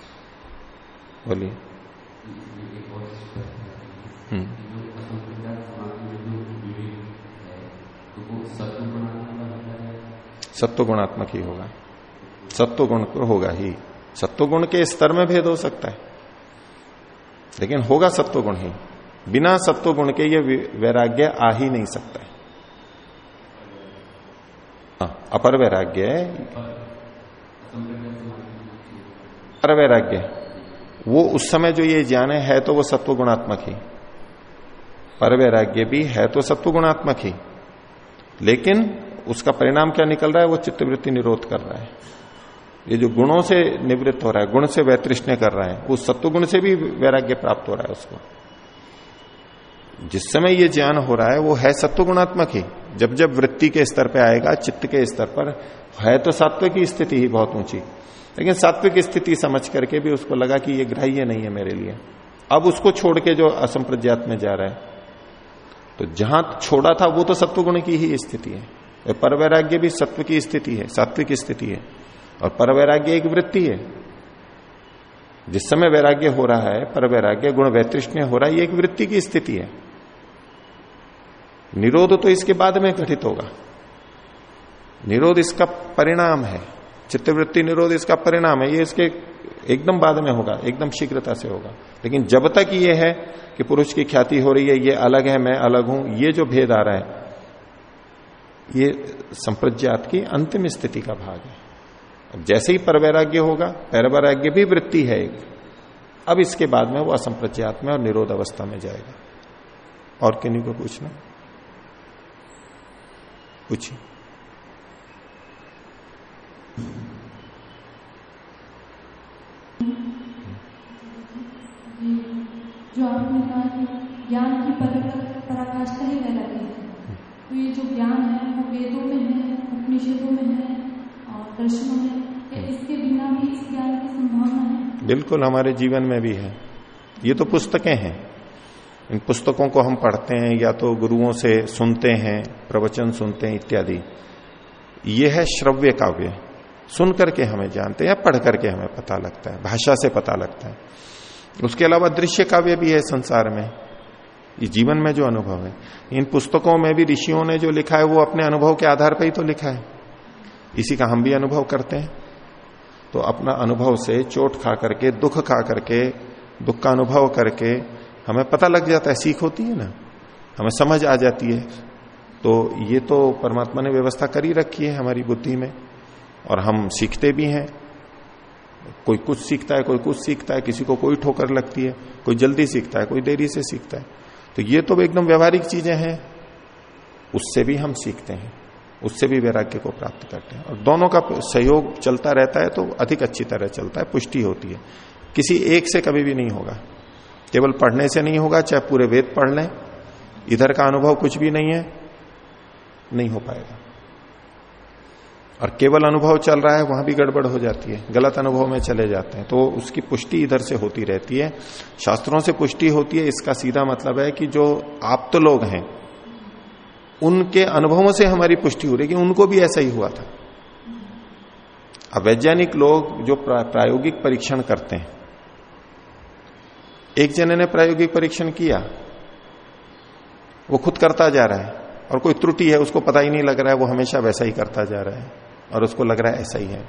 बोलिए। सत्व गुणात्मक ही होगा। सत्व गुण होगा ही। सत्व गुण के स्तर में भेद हो सकता है। लेकिन होगा सत्व गुण ही। बिना सत्व गुण के ये वैराग्य आ ही नहीं सकता है। अपर वैराग्य अपर वैराग्य। वो उस समय जो ये ज्ञान है तो वो सत्व गुणात्मक ही। पर वैराग्य भी है तो सत्व गुणात्मक ही। लेकिन उसका परिणाम क्या निकल रहा है? वो चित्तवृत्ति निरोध कर रहा है। ये जो गुणों से निवृत्त हो रहा है, गुण से वैतृष्ण कर रहा है उस सत्व गुण से भी वैराग्य प्राप्त हो रहा है उसको। जिस समय ये ज्ञान हो रहा है, वो है सत्व गुणात्मक ही। जब जब वृत्ति के स्तर पे आएगा, चित्त के स्तर पर, है तो सात्विक की स्थिति ही बहुत ऊँची। लेकिन सात्विक स्थिति समझ करके भी उसको लगा कि ये ग्राह्य नहीं है मेरे लिए। अब उसको छोड़ के जो असंप्रज्ञात में जा रहा है तो जहाँ छोड़ा था, वो तो सत्व गुण की ही स्थिति है। पर वैराग्य भी सत्व की स्थिति है, सात्विक स्थिति है। और पर वैराग्य एक वृत्ति है। जिस समय वैराग्य हो रहा है, पर वैराग्य, गुण वैतृष्ण हो रहा है, ये एक वृत्ति की स्थिति है। निरोध तो इसके बाद में घटित होगा। निरोध इसका परिणाम है। चित्तवृत्ति निरोध इसका परिणाम है। ये इसके एकदम बाद में होगा, एकदम शीघ्रता से होगा। लेकिन जब तक ये है कि पुरुष की ख्याति हो रही है, ये अलग है, मैं अलग हूँ, ये जो भेद आ रहा है, ये संप्रज्ञात की अंतिम स्थिति का भाग है। जैसे ही परवैराग्य होगा, पैरवैराग्य भी वृत्ति है एक। अब इसके बाद में वो असंप्रज्ञात में और निरोध अवस्था में जाएगा। और किन्हीं को पूछना? पूछिए। जो आपने कहा कि ज्ञान की पराकाष्ठा ही वैराग्य है। तो ये जो ज्ञान है, वो वेदों में है, उपनिषदों में है और दर्शनों में इसके बिना भी इस ज्ञान की संभावना है? बिल्कुल हमारे जीवन में भी है। ये तो पुस्तकें हैं। इन पुस्तकों को हम पढ़ते हैं या तो गुरुओं से सुनते हैं, प्रवचन सुनते हैं, इत्यादि। ये है श्रव्य काव्य। सुन करके हमें जानते हैं या पढ़ करके हमें पता लगता है, भाषा से पता लगता है। उसके अलावा दृश्य काव्य भी है संसार में। ये जीवन में जो अनुभव है। इन पुस्तकों में भी ऋषियों ने जो लिखा है, वो अपने अनुभव के आधार पर ही तो लिखा है। इसी का हम भी अनुभव करते हैं। तो अपना अनुभव से चोट खा करके, दुख खा करके, दुख का अनुभव करके हमें पता लग जाता है, सीख होती है ना? हमें समझ आ जाती है। तो ये तो परमात्मा ने व्यवस्था करी रखी है हमारी बुद्धि में, और हम सीखते भी हैं। कोई कुछ सीखता है, कोई कुछ सीखता है, किसी को कोई ठोकर लगती है, कोई जल्दी सीखता है, कोई देरी से सीखता है। तो ये तो एकदम व्यवहारिक चीज़ें हैं, उससे भी हम सीखते हैं। उससे भी वैराग्य को प्राप्त करते हैं। और दोनों का सहयोग चलता रहता है तो अधिक अच्छी तरह चलता है, पुष्टि होती है। किसी एक से कभी भी नहीं होगा। केवल पढ़ने से नहीं होगा, चाहे पूरे वेद पढ़ लें, इधर का अनुभव कुछ भी नहीं है, नहीं हो पाएगा। और केवल अनुभव चल रहा है, वहाँ भी गड़बड़ हो जाती है, गलत अनुभव में चले जाते हैं। तो उसकी पुष्टि इधर से होती रहती है। शास्त्रों से पुष्टि होती है, इसका सीधा मतलब है कि जो आप तो लोग हैं उनके अनुभवों से हमारी पुष्टि हो रही है कि उनको भी ऐसा ही हुआ था। अब वैज्ञानिक लोग जो प्रायोगिक परीक्षण करते हैं, एक जने ने प्रायोगिक परीक्षण किया, वो खुद करता जा रहा है, और कोई त्रुटि है, उसको पता ही नहीं लग रहा है, वो हमेशा वैसा ही करता जा रहा है, और उसको लग रहा है ऐसा ही है।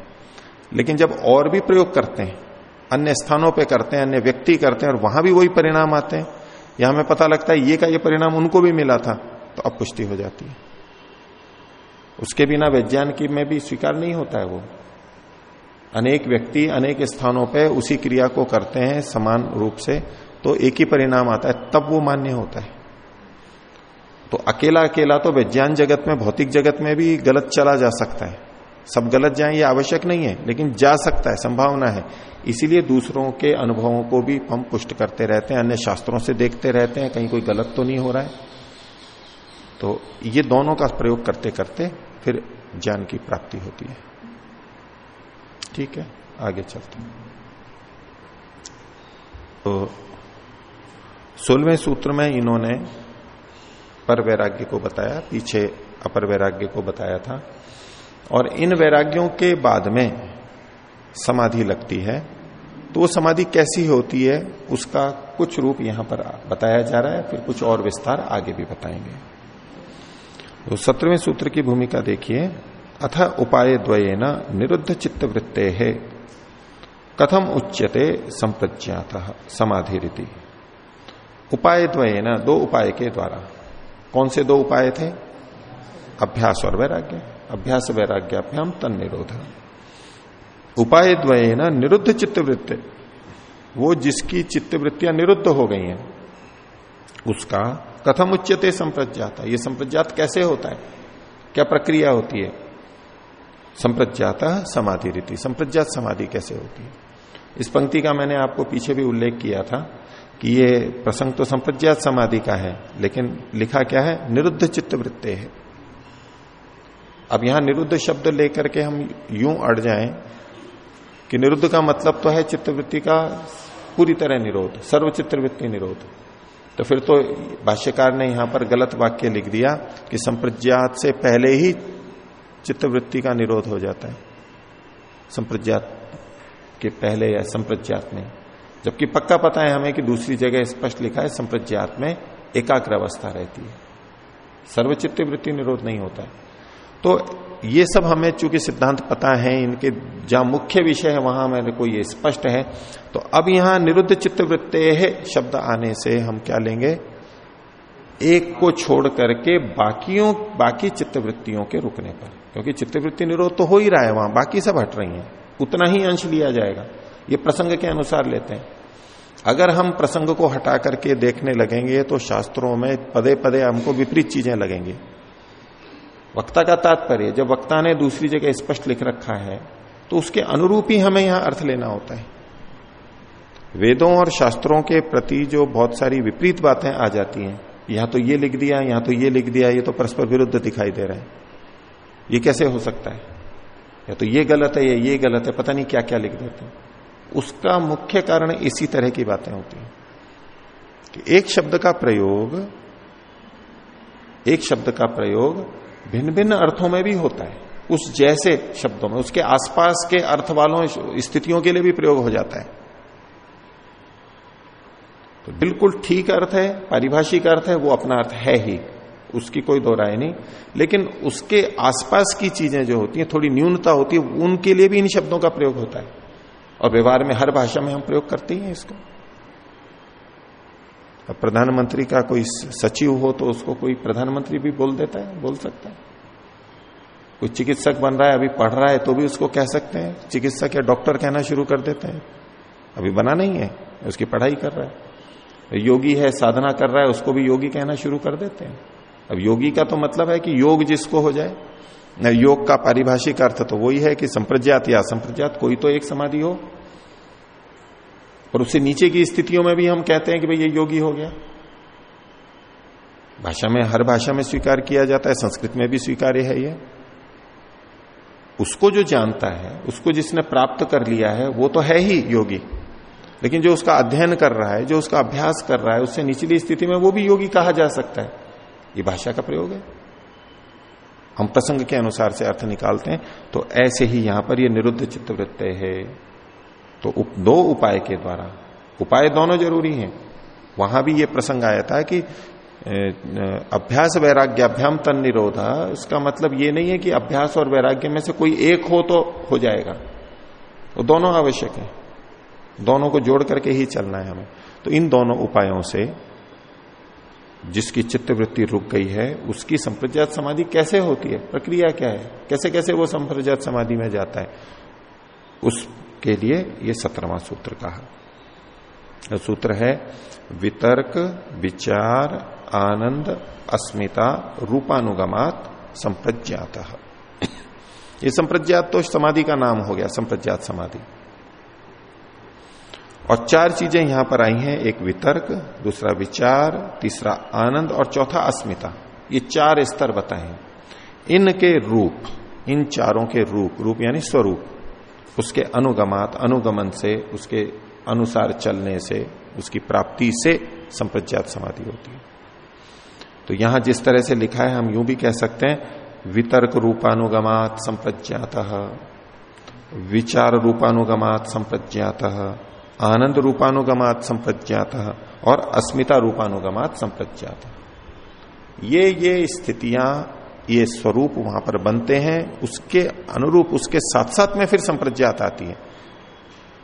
लेकिन जब और भी प्रयोग करते हैं, अन्य स्थानों पे करते हैं, अन्य व्यक्ति करते हैं, और वहाँ भी वही परिणाम आते हैं या हमें पता लगता है, ये का ये परिणाम उनको भी मिला था तो अब पुष्टि हो जाती है। उसके बिना विज्ञान की में भी स्वीकार नहीं होता है वो। अनेक व्यक्ति अनेक स्थानों पे उसी क्रिया को करते हैं समान रूप से तो एक ही परिणाम आता है, तब वो मान्य होता है। तो अकेला अकेला तो विज्ञान जगत में, भौतिक जगत में भी गलत चला जा सकता है। सब गलत जाए ये आवश्यक नहीं है, लेकिन जा सकता है, संभावना है। इसीलिए दूसरों के अनुभवों को भी हम पुष्ट करते रहते हैं, अन्य शास्त्रों से देखते रहते हैं, कहीं कोई गलत तो नहीं हो रहा है। तो ये दोनों का प्रयोग करते करते फिर ज्ञान की प्राप्ति होती है। ठीक है, आगे चलते हैं। तो सोलवें सूत्र में इन्होंने पर वैराग्य को बताया, पीछे अपर वैराग्य को बताया था, और इन वैराग्यों के बाद में समाधि लगती है। तो वो समाधि कैसी होती है, उसका कुछ रूप यहाँ पर बताया जा रहा है, फिर कुछ और विस्तार आगे भी बताएँगे। तो सत्रहवें सूत्र की भूमिका देखिए। अथ उपाय द्वये न निरुद्ध चित्त वृत्ते है कथम उच्यते संप्रज्ञात समाधि रीति उपाय द्वये न दो उपाय के द्वारा। कौन से दो उपाय थे? अभ्यास और वैराग्य। अभ्यास वैराग्याभ्याम तन निरोध। उपाय द्वय न निरुद्ध चित्तवृत्त वो जिसकी चित्तवृत्तियाँ निरुद्ध हो गई हैं, उसका कथम उच्चते संप्रज्ञात। ये संप्रज्ञात कैसे होता है? क्या प्रक्रिया होती है? संप्रज्ञात समाधि रीति। संप्रज्ञात समाधि कैसे होती है? इस पंक्ति का मैंने आपको पीछे भी उल्लेख किया था कि ये प्रसंग तो संप्रज्ञात समाधि का है, लेकिन लिखा क्या है? निरुद्ध चित्त वृत्ते है। अब यहाँ निरुद्ध शब्द लेकर के हम यूँ अड़ जाएँ कि निरुद्ध का मतलब तो है चित्तवृत्ति का पूरी तरह निरोध सर्व चित्रवृत्ति निरोध। तो फिर तो भाष्यकार ने यहाँ पर गलत वाक्य लिख दिया कि संप्रज्ञात से पहले ही चित्तवृत्ति का निरोध हो जाता है। संप्रज्ञात के पहले या संप्रज्ञात में। जबकि पक्का पता है हमें कि दूसरी जगह स्पष्ट लिखा है, संप्रज्ञात में एकाग्र अवस्था रहती है। सर्वचित्त वृत्ति निरोध नहीं होता है। तो ये सब हमें चूँकि सिद्धांत पता है, इनके जहाँ मुख्य विषय है, वहाँ मेरे को ये स्पष्ट है। तो अब यहाँ निरुद्ध चित्त वृत्ते शब्द आने से हम क्या लेंगे? एक को छोड़ करके बाकियों, बाकी चित्तवृत्तियों के रुकने पर। क्योंकि चित्तवृत्ति निरोध तो हो ही रहा है वहाँ, बाकी सब हट रही हैं। उतना ही अंश लिया जाएगा। ये प्रसंग के अनुसार लेते हैं। अगर हम प्रसंग को हटा करके देखने लगेंगे तो शास्त्रों में पदे पदे हमको विपरीत चीज़ें लगेंगी। वक्ता का तात्पर्य, जब वक्ता ने दूसरी जगह स्पष्ट लिख रखा है तो उसके अनुरूप ही हमें यहाँ अर्थ लेना होता है। वेदों और शास्त्रों के प्रति जो बहुत सारी विपरीत बातें आ जाती हैं, यहाँ तो ये लिख दिया, यहाँ तो ये लिख दिया, ये तो परस्पर विरुद्ध दिखाई दे रहा है। ये कैसे हो सकता है? या तो ये गलत है या ये गलत है, पता नहीं क्या क्या लिख देते हैं। उसका मुख्य कारण इसी तरह की बातें होती हैं। कि एक शब्द का प्रयोग, एक शब्द का प्रयोग भिन्न भिन्न अर्थों में भी होता है। उस जैसे शब्दों में, उसके आसपास के अर्थ वालों स्थितियों के लिए भी प्रयोग हो जाता है। तो बिल्कुल ठीक अर्थ है, पारिभाषिक अर्थ है, वो अपना अर्थ है ही। उसकी कोई दो राय नहीं। लेकिन उसके आसपास की चीज़ें जो होती हैं, थोड़ी न्यूनता होती है, उनके लिए भी इन शब्दों का प्रयोग होता है। और व्यवहार में हर भाषा में हम प्रयोग करते ही हैं इसको। अब प्रधानमंत्री का कोई सचिव हो तो उसको कोई प्रधानमंत्री भी बोल देता है, बोल सकता है। कोई चिकित्सक बन रहा है, अभी पढ़ रहा है तो भी उसको कह सकते हैं। चिकित्सक या डॉक्टर कहना शुरू कर देते हैं। अभी बना नहीं है, उसकी पढ़ाई कर रहा है। योगी है, साधना कर रहा है, उसको भी योगी कहना शुरू कर देते हैं। अब योगी का तो मतलब है कि योग जिसको हो जाए योग का पारिभाषिक अर्थ तो वही है कि संप्रज्ञात या संप्रज्ञात कोई तो एक समाधि हो। और उससे नीचे की स्थितियों में भी हम कहते हैं कि भाई ये योगी हो गया। भाषा में, हर भाषा में स्वीकार किया जाता है, संस्कृत में भी स्वीकार्य है ये। उसको जो जानता है, उसको जिसने प्राप्त कर लिया है, वो तो है ही योगी। लेकिन जो उसका अध्ययन कर रहा है, जो उसका अभ्यास कर रहा है, उससे निचली स्थिति में वो भी योगी कहा जा सकता है। ये भाषा का प्रयोग है। हम प्रसंग के अनुसार से अर्थ निकालते हैं तो ऐसे ही यहाँ पर ये निरुद्ध चित्तवृत्त है। तो उप, दो उपाय के द्वारा उपाय दोनों ज़रूरी हैं। वहाँ भी ये प्रसंग आया था कि अभ्यास वैराग्याभ्याम तन निरोधा इसका मतलब ये नहीं है कि अभ्यास और वैराग्य में से कोई एक हो तो हो जाएगा। वो तो दोनों आवश्यक है। दोनों को जोड़ करके ही चलना है हमें। तो इन दोनों उपायों से जिसकी चित्तवृत्ति रुक गई है उसकी संप्रज्ञात समाधि कैसे होती है? प्रक्रिया क्या है? कैसे कैसे वो संप्रज्ञात समाधि में जाता है? उसके लिए ये सत्रहवा सूत्र कहा। सूत्र है, वितर्क, विचार, आनंद, अस्मिता, रूपानुगमात, संप्रज्ञात। ये संप्रज्ञात तो समाधि का नाम हो गया, संप्रज्ञात समाधि। और चार चीज़ें यहाँ पर आई हैं, एक वितर्क, दूसरा विचार, तीसरा आनंद और चौथा अस्मिता। ये चार स्तर बताए। इनके रूप, इन चारों के रूप रूप यानी स्वरूप उसके अनुगमात, अनुगमन से, उसके अनुसार चलने से, उसकी प्राप्ति से संप्रज्ञात समाधि होती है। तो यहाँ जिस तरह से लिखा है, हम यूँ भी कह सकते हैं, वितर्क रूपानुगमात संप्रज्ञात, विचार रूपानुगमात संप्रज्ञात, आनंद रूपानुगमात संप्रज्ञात और अस्मिता रूपानुगमात संप्रज्ञात। ये ये स्थितियाँ ये स्वरूप वहाँ पर बनते हैं, उसके अनुरूप, उसके साथ साथ में फिर संप्रज्ञात आती है।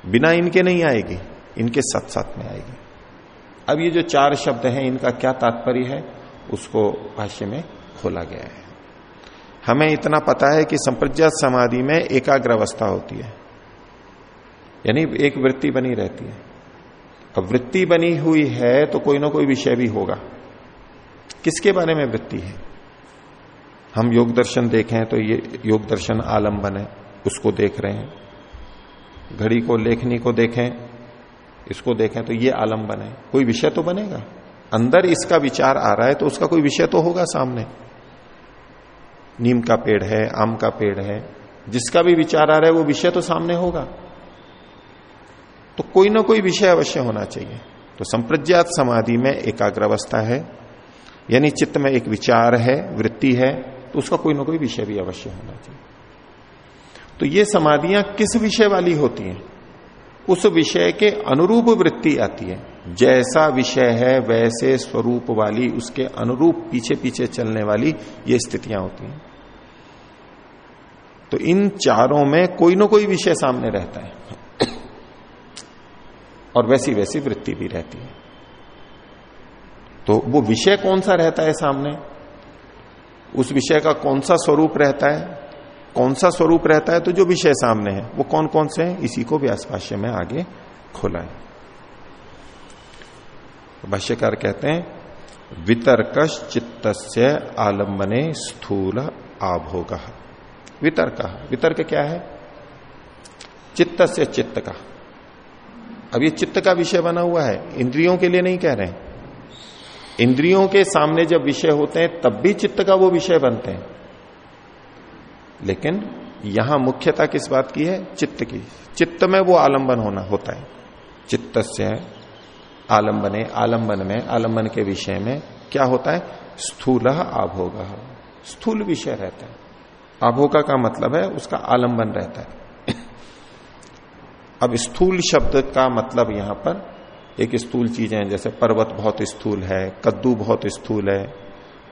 बिना इनके नहीं आएगी, इनके साथ साथ में आएगी। अब ये जो चार शब्द हैं, इनका क्या तात्पर्य है? उसको भाष्य में खोला गया है। हमें इतना पता है कि संप्रज्ञात समाधि में एकाग्र अवस्था होती है। यानी एक वृत्ति बनी रहती है। अब वृत्ति बनी हुई है तो कोई ना कोई विषय भी होगा। किसके बारे में वृत्ति है? हम योग दर्शन देखें तो ये योग दर्शन आलंबन है, उसको देख रहे हैं। घड़ी को, लेखनी को देखें, इसको देखें तो ये आलंबन है। कोई विषय तो बनेगा। अंदर इसका विचार आ रहा है तो उसका कोई विषय तो होगा सामने। नीम का पेड़ है, आम का पेड़ है, जिसका भी विचार आ रहा है वो विषय तो सामने होगा। तो कोई ना कोई विषय अवश्य होना चाहिए। तो संप्रज्ञात समाधि में एकाग्र अवस्था है, यानी चित्त में एक विचार है, वृत्ति है तो उसका कोई ना कोई विषय भी अवश्य होना चाहिए। तो ये समाधियाँ किस विषय वाली होती हैं? उस विषय के अनुरूप वृत्ति आती है। जैसा विषय है, वैसे स्वरूप वाली, उसके अनुरूप पीछे पीछे चलने वाली ये स्थितियाँ होती हैं। तो इन चारों में कोई ना कोई विषय सामने रहता है। और वैसी वैसी वृत्ति भी रहती है। तो वो विषय कौन सा रहता है सामने? उस विषय का कौन सा स्वरूप रहता है? कौन सा स्वरूप रहता है तो जो विषय सामने है, वो कौन कौन से हैं? इसी को व्यास भाष्य में आगे खोला है। भाष्यकार कहते हैं वितर्क चित्त आलंबने स्थूल आभोग। वितर्क। वितर्क क्या है? चित्त से चित्त का। अब ये चित्त का विषय बना हुआ है, इंद्रियों के लिए नहीं कह रहे हैं। इंद्रियों के सामने जब विषय होते हैं, तब भी चित्त का वो विषय बनते हैं। लेकिन यहाँ मुख्यता किस बात की है? चित्त की। चित्त में वो आलंबन होना, होता है। चित्त से आलंबने, आलंबन में, आलंबन के विषय में क्या होता है? स्थूल आभोग। स्थूल विषय रहता है। आभोगा का मतलब है उसका आलंबन रहता है। अब स्थूल शब्द का मतलब यहाँ पर एक स्थूल चीज़ें जैसे पर्वत बहुत स्थूल है, कद्दू बहुत स्थूल है,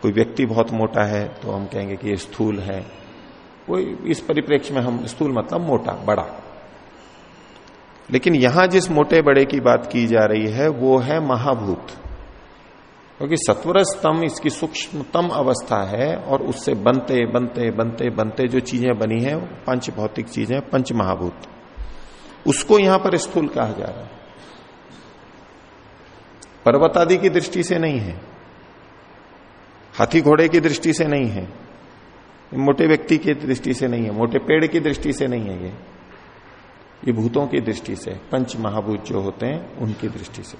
कोई व्यक्ति बहुत मोटा है तो हम कहेंगे कि ये स्थूल है। कोई इस परिप्रेक्ष्य में हम, स्थूल मतलब मोटा, बड़ा। लेकिन यहाँ जिस मोटे बड़े की बात की जा रही है, वो है महाभूत। क्योंकि सत्वर स्तंभ इसकी सूक्ष्मतम अवस्था है, और उससे बनते बनते बनते बनते जो चीज़ें बनी है पंच भौतिक चीज़ें, पंच महाभूत। उसको यहाँ पर स्थूल कहा जा रहा है। पर्वत आदि की दृष्टि से नहीं है। हाथी घोड़े की दृष्टि से नहीं है। मोटे व्यक्ति की दृष्टि से नहीं है। मोटे पेड़ की दृष्टि से नहीं है ये। ये भूतों की दृष्टि से, पंच महाभूत जो होते हैं, उनकी दृष्टि से।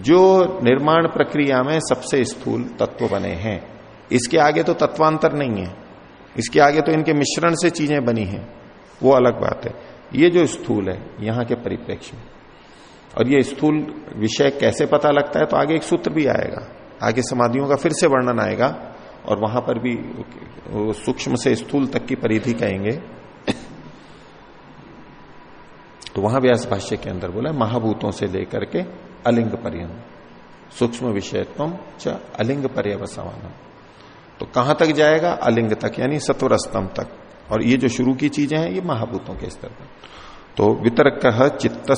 जो निर्माण प्रक्रिया में सबसे स्थूल तत्व बने हैं। इसके आगे तो तत्वांतर नहीं है। इसके आगे तो इनके मिश्रण से चीज़ें बनी हैं। वो अलग बात है। ये जो स्थूल है, यहाँ के परिप्रेक्ष्य में। और ये स्थूल विषय कैसे पता लगता है तो आगे एक सूत्र भी आएगा। आगे समाधियों का फिर से वर्णन आएगा, और वहाँ पर भी सूक्ष्म से स्थूल तक की परिधि कहेंगे। तो वहाँ व्यास भाष्य के अंदर बोला, महाभूतों से लेकर के अलिंग पर्यंत, सूक्ष्म विषयत्म च अलिंग पर्यवसान तो कहाँ तक जाएगा? अलिंग तक, यानी सत्वर स्तंभ तक। और ये जो शुरू की चीज़ें हैं, ये महाभूतों के स्तर पर। तो वितर्क चित्त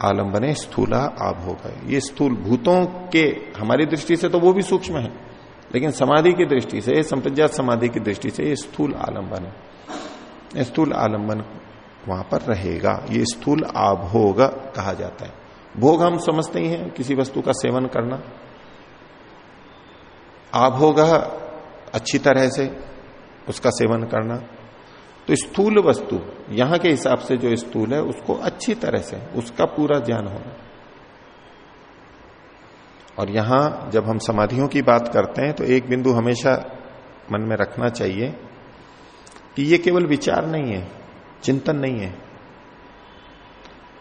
आलंबने स्थूला आभोग ये स्थूल भूतों के हमारी दृष्टि से तो वो भी सूक्ष्म है, लेकिन समाधि की दृष्टि से, संप्रज्ञात समाधि की दृष्टि से ये स्थूल आलंबन है। स्थूल आलंबन वहाँ पर रहेगा। ये स्थूल आभोग कहा जाता है। भोग हम समझते ही हैं, किसी वस्तु का सेवन करना। आभोग अच्छी तरह से उसका सेवन करना। तो स्थूल वस्तु, यहाँ के हिसाब से जो स्थूल है, उसको अच्छी तरह से, उसका पूरा ज्ञान होना और यहाँ जब हम समाधियों की बात करते हैं तो एक बिंदु हमेशा मन में रखना चाहिए कि ये केवल विचार नहीं है, चिंतन नहीं है।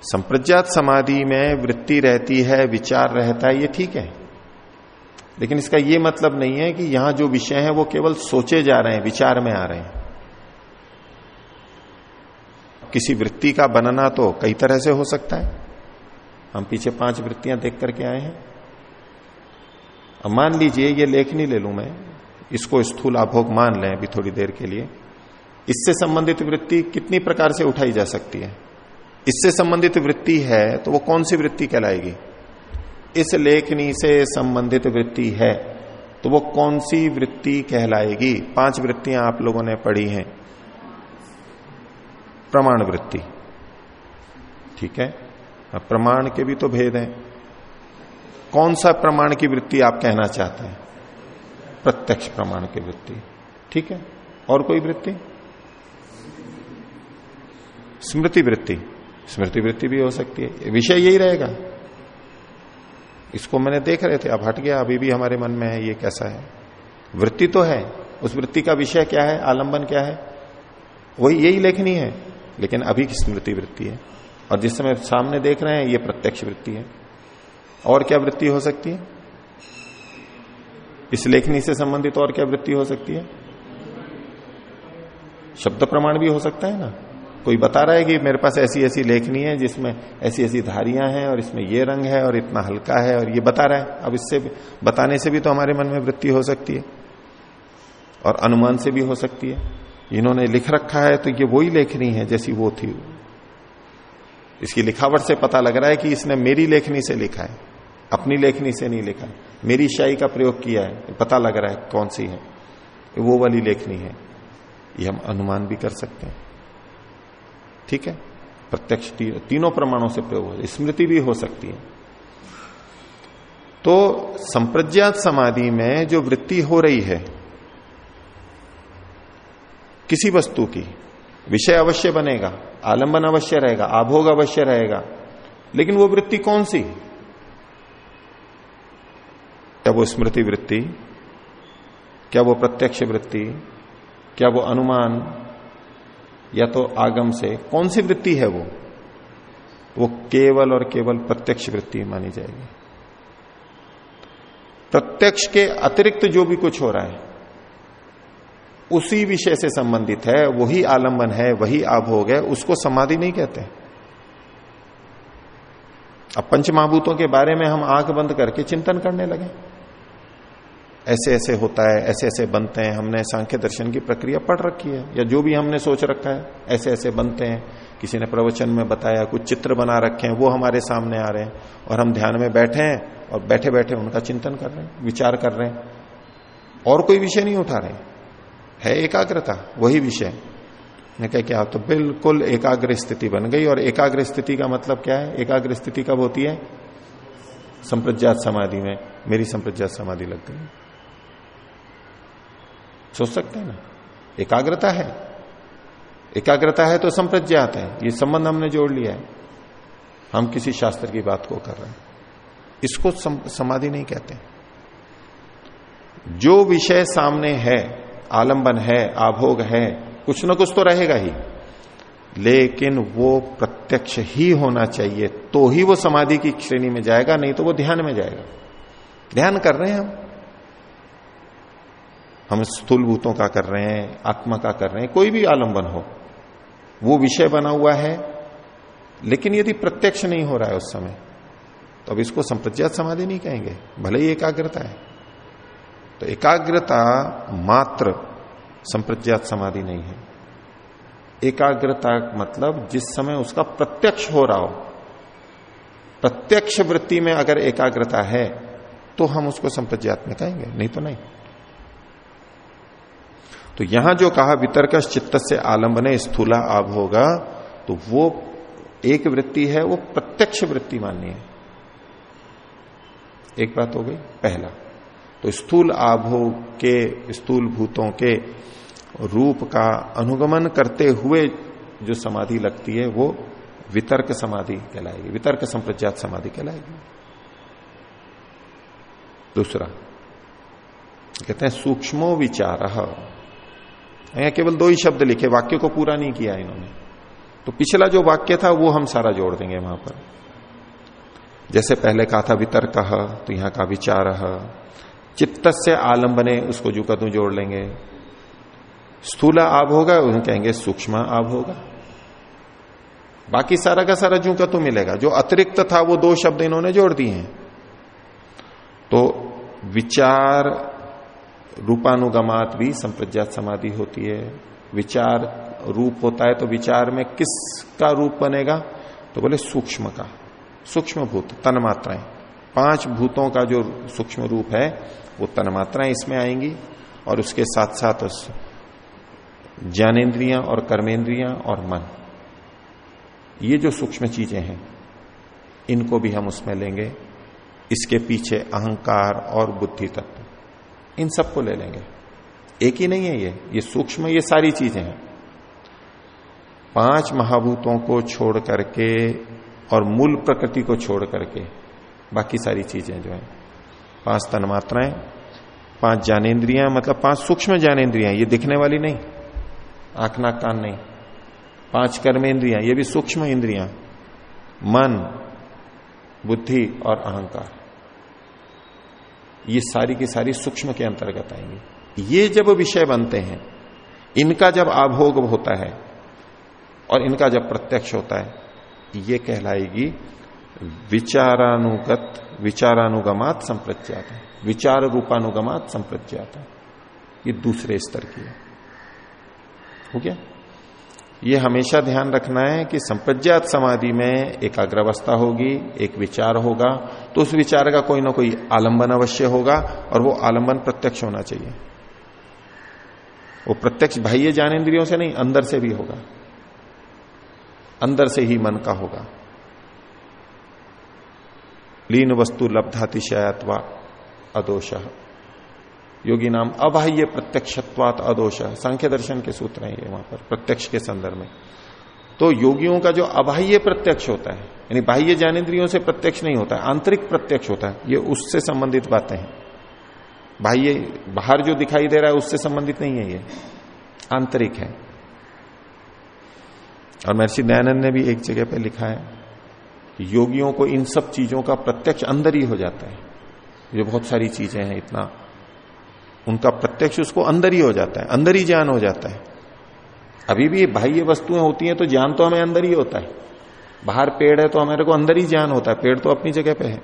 संप्रज्ञात समाधि में वृत्ति रहती है, विचार रहता है, ये ठीक है। लेकिन इसका ये मतलब नहीं है कि यहाँ जो विषय है, वो केवल सोचे जा रहे हैं, विचार में आ रहे हैं। किसी वृत्ति का बनना तो कई तरह से हो सकता है। हम पीछे पाँच वृत्तियाँ देख करके आए हैं। अब मान लीजिए, ये लेखनी ले लू मैं। इसको स्थूल आभोग मान लें अभी थोड़ी देर के लिए। इससे संबंधित वृत्ति कितनी प्रकार से उठाई जा सकती है? इससे संबंधित वृत्ति है तो वो कौन सी वृत्ति कहलाएगी? इस लेखनी से संबंधित वृत्ति है तो वो कौन सी वृत्ति कहलाएगी? पाँच वृत्तियाँ आप लोगों ने पढ़ी हैं। प्रमाण वृत्ति ठीक है? प्रमाण के भी तो भेद हैं। कौन सा प्रमाण की वृत्ति आप कहना चाहते हैं? प्रत्यक्ष प्रमाण की वृत्ति। ठीक है? और कोई वृत्ति? स्मृति वृत्ति। स्मृति वृत्ति भी हो सकती है। विषय यही रहेगा। इसको मैंने देख रहे थे, अब हट गया, अभी भी हमारे मन में है, ये कैसा है? वृत्ति तो है। उस वृत्ति का विषय क्या है? आलंबन क्या है? वही यही लेखनी है। लेकिन अभी की स्मृति वृत्ति है। और जिस समय सामने देख रहे हैं, ये प्रत्यक्ष वृत्ति है। और क्या वृत्ति हो सकती है? इस लेखनी से संबंधित और क्या वृत्ति हो सकती है? शब्द प्रमाण भी हो सकता है ना? कोई बता रहा है कि मेरे पास ऐसी ऐसी लेखनी है जिसमें ऐसी ऐसी धारियाँ हैं और इसमें ये रंग है और इतना हल्का है और ये बता रहा है। अब इससे बताने से भी तो हमारे मन में वृत्ति हो सकती है। और अनुमान से भी हो सकती है। इन्होंने लिख रखा है तो ये वही लेखनी है जैसी वो थी। इसकी लिखावट से पता लग रहा है कि इसने मेरी लेखनी से लिखा है, अपनी लेखनी से नहीं लिखा। मेरी शाही का प्रयोग किया है पता लग रहा है कौन सी है। वो वाली लेखनी है। ये हम अनुमान भी कर सकते हैं। ठीक है? प्रत्यक्ष तीनों प्रमाणों से प्रयोग हो, स्मृति भी हो सकती है। तो संप्रज्ञात समाधि में जो वृत्ति हो रही है किसी वस्तु की। विषय अवश्य बनेगा, आलंबन अवश्य रहेगा, आभोग अवश्य रहेगा। लेकिन वो वृत्ति कौन सी? क्या वो स्मृति वृत्ति? क्या वो प्रत्यक्ष वृत्ति? क्या वो अनुमान? या तो आगम से? कौन सी वृत्ति है वो? वो केवल और केवल प्रत्यक्ष वृत्ति मानी जाएगी। प्रत्यक्ष के अतिरिक्त जो भी कुछ हो रहा है उसी विषय से संबंधित है, वही आलंबन है, वही आभोग है उसको समाधि नहीं कहते। अब पंचमहाभूतों के बारे में हम आँख बंद करके चिंतन करने लगे। ऐसे ऐसे होता है ऐसे ऐसे बनते हैं, हमने सांख्य दर्शन की प्रक्रिया पढ़ रखी है, या जो भी हमने सोच रखा है ऐसे ऐसे बनते हैं। किसी ने प्रवचन में बताया, कुछ चित्र बना रखे हैं, वो हमारे सामने आ रहे हैं, और हम ध्यान में बैठे हैं, और बैठे बैठे उनका चिंतन कर रहे हैं, विचार कर रहे हैं, और कोई विषय नहीं उठा रहे है। एकाग्रता, वही विषय। मैं कह, क्या तो बिल्कुल एकाग्र स्थिति बन गई और एकाग्र स्थिति का मतलब क्या है? एकाग्र स्थिति कब होती है? संप्रज्ञात समाधि में, मेरी संप्रज्ञात समाधि लग गई। सोच सकते हैं ना? एकाग्रता है। एकाग्रता है तो संप्रज्ञात है। ये संबंध हमने जोड़ लिया है। हम किसी शास्त्र की बात को कर रहे हैं। इसको समाधि नहीं कहते। जो विषय सामने है आलंबन है, आभोग है, कुछ ना कुछ तो रहेगा ही। लेकिन वो प्रत्यक्ष ही होना चाहिए तो ही वो समाधि की श्रेणी में जाएगा, नहीं तो वो ध्यान में जाएगा। ध्यान कर रहे हैं हम। हम स्थूल भूतों का कर रहे हैं, आत्मा का कर रहे हैं, कोई भी आलंबन हो, वो विषय बना हुआ है, लेकिन यदि प्रत्यक्ष नहीं हो रहा है उस समय तो अब इसको संप्रज्ञात समाधि नहीं कहेंगे, भले ही एकाग्रता है। तो एकाग्रता मात्र संप्रज्ञात समाधि नहीं है। एकाग्रता मतलब जिस समय उसका प्रत्यक्ष हो रहा हो। प्रत्यक्ष वृत्ति में अगर एकाग्रता है तो हम उसको संप्रज्ञात में कहेंगे, नहीं तो नहीं। तो यहाँ जो कहा, वितर्क चित्त से आलंबने स्थूला आभ होगा तो वो एक वृत्ति है, वो प्रत्यक्ष वृत्ति माननी है। एक बात हो गई, पहला। तो स्थूल आभोग के, स्थूल भूतों के रूप का अनुगमन करते हुए जो समाधि लगती है, वो वितर्क समाधि कहलाएगी, वितर्क संप्रज्ञात समाधि कहलाएगी। दूसरा, कहते हैं, सूक्ष्मो विचार। यहाँ केवल दो ही शब्द लिखे, वाक्य को पूरा नहीं किया इन्होंने। तो पिछला जो वाक्य था, वो हम सारा जोड़ देंगे वहाँ पर। जैसे पहले कहा था वितर्क तो यहाँ का विचार। चित्त से आलंबने उसको जो का तू जोड़ लेंगे। स्थूला आभ होगा, उन्हें कहेंगे सूक्ष्म आभ होगा। बाकी सारा का सारा जू का तू मिलेगा, जो अतिरिक्त था, वो दो शब्द इन्होंने जोड़ दिए हैं। तो विचार रूपानुगमात भी संप्रज्ञात समाधि होती है। विचार रूप होता है तो विचार में किसका रूप बनेगा? तो बोले सूक्ष्म का। सूक्ष्म भूत तन मात्राएँ पाँच भूतों का जो सूक्ष्म रूप है वो तन मात्राएँ इसमें आएँगी और उसके साथ साथ उस ज्ञानेन्द्रियाँ और कर्मेंद्रियाँ और मन। ये जो सूक्ष्म चीज़ें हैं, इनको भी हम उसमें लेंगे। इसके पीछे अहंकार और बुद्धि तत्व इन सबको ले लेंगे। एक ही नहीं है ये ये सूक्ष्म, ये सारी चीज़ें हैं। पाँच महाभूतों को छोड़ करके और मूल प्रकृति को छोड़ करके बाकी सारी चीज़ें जो है पाँच तन्मात्राएँ, पाँच ज्ञानेन्द्रियाँ मतलब पाँच सूक्ष्म ज्ञानेन्द्रियाँ, ये दिखने वाली नहीं, आँख नाक कान नहीं। पाँच कर्मेंद्रियाँ, ये भी सूक्ष्म इंद्रियाँ, मन, बुद्धि और अहंकार। ये सारी की सारी सूक्ष्म के अंतर्गत आएँगी। ये जब विषय बनते हैं, इनका जब आभोग होता है, और इनका जब प्रत्यक्ष होता है, ये कहलाएगी विचारानुगत, विचारानुगमात संप्रज्ञात है। विचार रूपानुगमात संप्रज्ञात है। ये दूसरे स्तर की है। हो गया? ये हमेशा ध्यान रखना है कि संप्रज्ञात समाधि में एकाग्रवस्था होगी, एक विचार होगा तो उस विचार का कोई ना कोई आलंबन अवश्य होगा और वो आलंबन प्रत्यक्ष होना चाहिए। वो प्रत्यक्ष बाह्य ज्ञानेन्द्रियों से नहीं, अंदर से भी होगा। अंदर से ही मन का होगा। लीन वस्तु लब्धातिशयत्वा अदोष। योगी नाम अबाह्य प्रत्यक्षत्वात अदोष। सांख्य दर्शन के सूत्र है ये वहाँ पर, प्रत्यक्ष के संदर्भ में। तो योगियों का जो अबाह्य प्रत्यक्ष होता है, यानी बाह्य ज्ञानेन्द्रियों से प्रत्यक्ष नहीं होता है, आंतरिक प्रत्यक्ष होता है, ये उससे संबंधित बातें हैं। बाह्य, बाहर जो दिखाई दे रहा है, उससे संबंधित नहीं है ये। आंतरिक है। और महर्षि दयानंद ने भी एक जगह पे लिखा है योगियों को इन सब चीज़ों का प्रत्यक्ष अंदर ही हो जाता है। ये बहुत सारी चीज़ें हैं इतना। उनका प्रत्यक्ष उसको अंदर ही हो जाता है, अंदर ही ज्ञान हो जाता है। अभी भी बाह्य वस्तुएँ होती हैं तो ज्ञान तो हमें अंदर ही होता है। बाहर पेड़ है तो हमारे को अंदर ही ज्ञान होता है, पेड़ तो अपनी जगह पे है।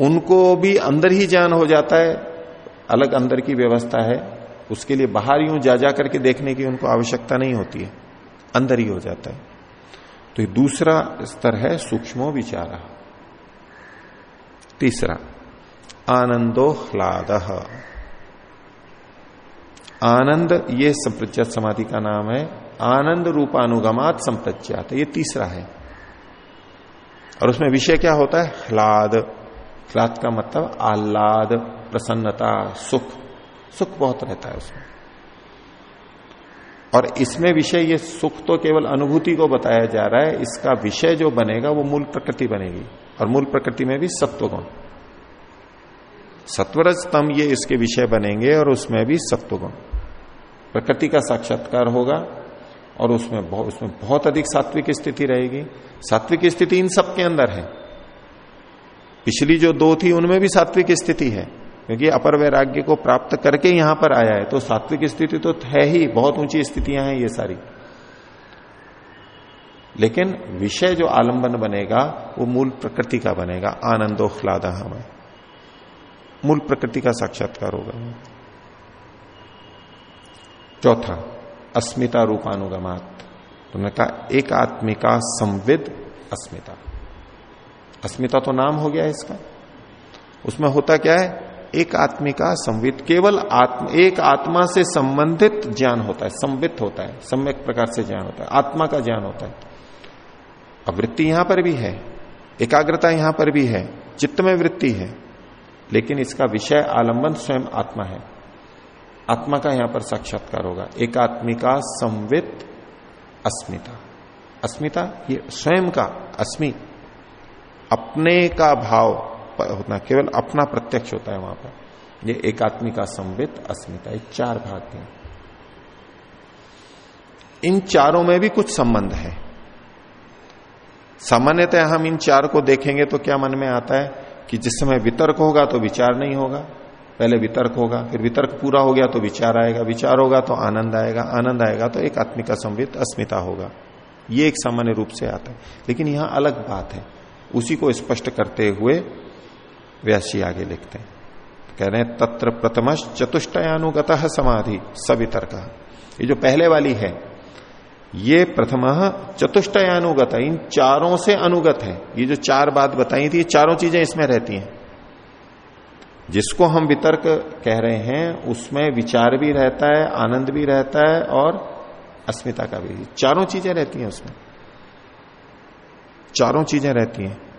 उनको भी अंदर ही ज्ञान हो जाता है, अलग अंदर की व्यवस्था है। उसके लिए बाहर यूँ जा जा करके देखने की उनको आवश्यकता नहीं होती है, अंदर ही हो जाता है। तो ये दूसरा स्तर है सूक्ष्मो विचार। तीसरा, आनंदो ह्लाद। आनंद, ये संप्रज्ञात समाधि का नाम है, आनंद रूपानुगमात संप्रज्ञात, ये तीसरा है। और उसमें विषय क्या होता है? ह्लाद। ह्लाद का मतलब आह्लाद, प्रसन्नता, सुख। सुख बहुत रहता है उसमें। और इसमें विषय ये सुख तो केवल अनुभूति को बताया जा रहा है, इसका विषय जो बनेगा वो मूल प्रकृति बनेगी, और मूल प्रकृति में भी सत्व गुण। सत्वरज स्तंभ ये इसके विषय बनेंगे और उसमें भी सत्वगुण प्रकृति का साक्षात्कार होगा और उसमें बहुत उसमें बहुत अधिक सात्विक स्थिति रहेगी। सात्विक स्थिति इन सब के अंदर है। पिछली जो दो थी, उनमें भी सात्विक स्थिति है। क्योंकि अपर वैराग्य को प्राप्त करके यहाँ पर आया है। तो सात्विक स्थिति तो है ही, बहुत ऊँची स्थितियाँ हैं ये सारी। लेकिन विषय जो आलंबन बनेगा, वो मूल प्रकृति का बनेगा। आनंदो ख्लादा हमें मूल प्रकृति का साक्षात्कार होगा। चौथा, अस्मिता रूपानुगमात। तुमने कहा, एक आत्मिका संविद अस्मिता। अस्मिता तो नाम हो गया इसका। उसमें होता क्या है? एक आत्मिका संवित, केवल आत्म, एक आत्मा से संबंधित ज्ञान होता है, संवित होता है, सम्यक प्रकार से ज्ञान होता है, आत्मा का ज्ञान होता है। अब वृत्ति यहाँ पर भी है, एकाग्रता यहाँ पर भी है, चित्त में वृत्ति है, लेकिन इसका विषय आलंबन स्वयं आत्मा है। आत्मा का यहाँ पर साक्षात्कार होगा, एक एकात्मिका संवित अस्मिता। अस्मिता ये स्वयं का, अस्मि, अपने का भाव होता केवल अपना प्रत्यक्ष होता है वहाँ पर। ये एकात्मिका संवित, अस्मिता, ये चार भाग हैं। इन चारों में भी कुछ संबंध है। सामान्यतः हम इन चार को देखेंगे तो क्या मन में आता है कि जिस समय वितर्क होगा तो विचार नहीं होगा। पहले वितर्क होगा, फिर वितर्क पूरा हो गया तो विचार आएगा। विचार होगा तो आनंद आएगा आनंद आएगा तो एक आत्मिका संवित, अस्मिता होगा। ये एक सामान्य रूप से आता है। लेकिन यहाँ अलग बात है। उसी को स्पष्ट करते हुए व्यासी आगे लिखते हैं। कह रहे हैं, तत्र प्रथमश चतुष्टयानुगत समाधि, सवितर्क। ये जो पहले वाली है, ये प्रथम चतुष्टयानुगत, इन चारों से अनुगत है। ये जो चार बात बताई थी चारों चीज़ें इसमें रहती हैं। जिसको हम वितर्क कह रहे हैं, उसमें विचार भी रहता है, आनंद भी रहता है और अस्मिता का भी। चारों चीज़ें रहती हैं उसमें। चारों चीज़ें रहती हैं।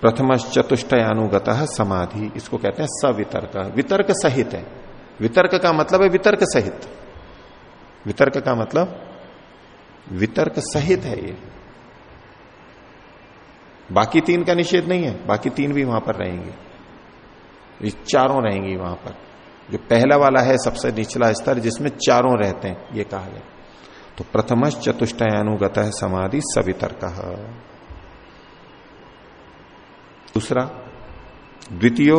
प्रथम चतुष्टयानुगत समाधि, इसको कहते हैं सवितर्क। वितर्क सहित है। वितर्क का मतलब है वितर्क सहित। वितर्क का मतलब वितर्क सहित है ये। बाकी तीन का निषेध नहीं है। बाकी तीन भी वहाँ पर रहेंगे। ये चारों रहेंगी वहाँ पर। जो पहला वाला है, सबसे निचला स्तर जिसमें चारों रहते हैं, ये कहा गया। तो प्रथम चतुष्टयानुगत समाधि सवितर्क। दूसरा, द्वितीय,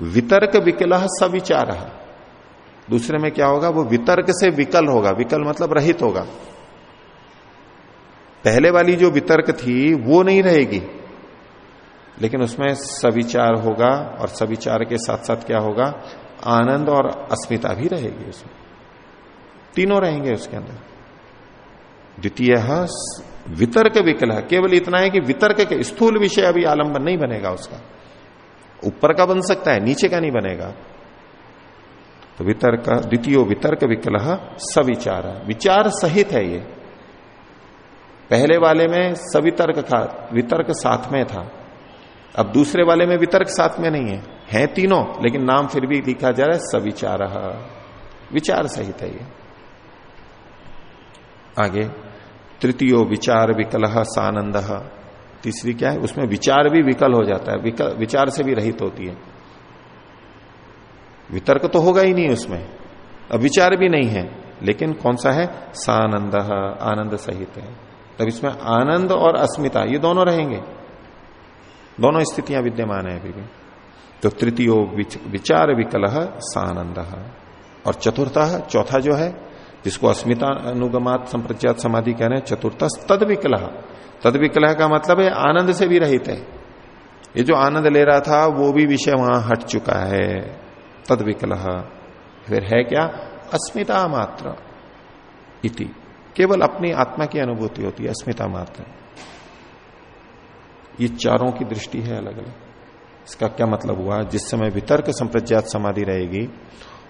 वितर्क विकल सविचार। दूसरे में क्या होगा? वो वितर्क से विकल होगा। विकल मतलब रहित होगा। पहले वाली जो वितर्क थी, वो नहीं रहेगी। लेकिन उसमें सविचार होगा और सविचार के साथ साथ क्या होगा? आनंद और अस्मिता भी रहेगी उसमें। तीनों रहेंगे उसके अंदर। द्वितीय वितर्क विकल है केवल इतना है कि वितर्क के स्थूल विषय अभी आलंबन नहीं बनेगा उसका। ऊपर का बन सकता है, नीचे का नहीं बनेगा। तो वितर्क, द्वितीय वितर्क विकल सविचार। विचार सहित है ये। पहले वाले में सवितर्क था वितर्क साथ में था। अब दूसरे वाले में वितर्क साथ में नहीं है। हैं तीनों, लेकिन नाम फिर भी लिखा जा रहा है सविचार। विचार सहित है ये। आगे। तृतीयो विचार विकल सानंद तीसरी क्या है? उसमें विचार भी विकल हो जाता है। विकल, विचार से भी रहित होती है। वितर्क तो होगा ही नहीं उसमें। अब विचार भी नहीं है। लेकिन कौन सा है? सानंद आनंद सहित है। तब इसमें आनंद और अस्मिता ये दोनों रहेंगे। दोनों स्थितियाँ विद्यमान है अभी भी। तो तृतीय विचार विकल सानंद और चतुर्थ चौथा जो है? जिसको अस्मिता अनुगमात, संप्रज्ञात, समाधि कह रहे हैं चतुर्थ तद विकलह तद विकलह का मतलब है, आनंद से भी रहित है। ये जो आनंद ले रहा था, वो भी विषय वहाँ हट चुका है। तद विकलह फिर है क्या? अस्मिता मात्र इति। केवल अपनी आत्मा की अनुभूति होती है, अस्मिता मात्र। ये चारों की दृष्टि है अलग अलग इसका क्या मतलब हुआ? जिस समय वितर्क, संप्रज्ञात, समाधि रहेगी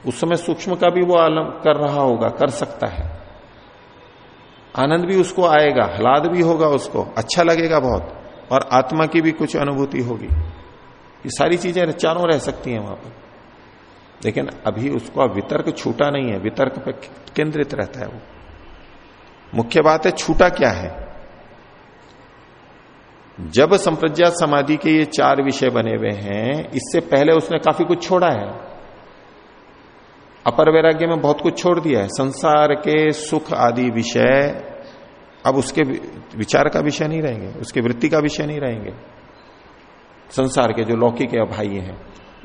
उस समय सूक्ष्म का भी वो आलम कर रहा होगा, कर सकता है। आनंद भी उसको आएगा, हलाद भी होगा उसको अच्छा लगेगा बहुत, और आत्मा की भी कुछ अनुभूति होगी। ये सारी चीज़ें चारों रह सकती हैं वहाँ पर। लेकिन अभी उसको वितर्क छूटा नहीं है, वितर्क पर केंद्रित रहता है वो। मुख्य बात है, छूटा क्या है? जब संप्रज्ञात समाधि के ये चार विषय बने हुए हैं, इससे पहले उसने काफ़ी कुछ छोड़ा है। अपर वैराग्य में बहुत कुछ छोड़ दिया है। संसार के सुख आदि विषय, अब उसके विचार का विषय नहीं रहेंगे, उसके वृत्ति का विषय नहीं रहेंगे। संसार के जो लौकिक भाई हैं,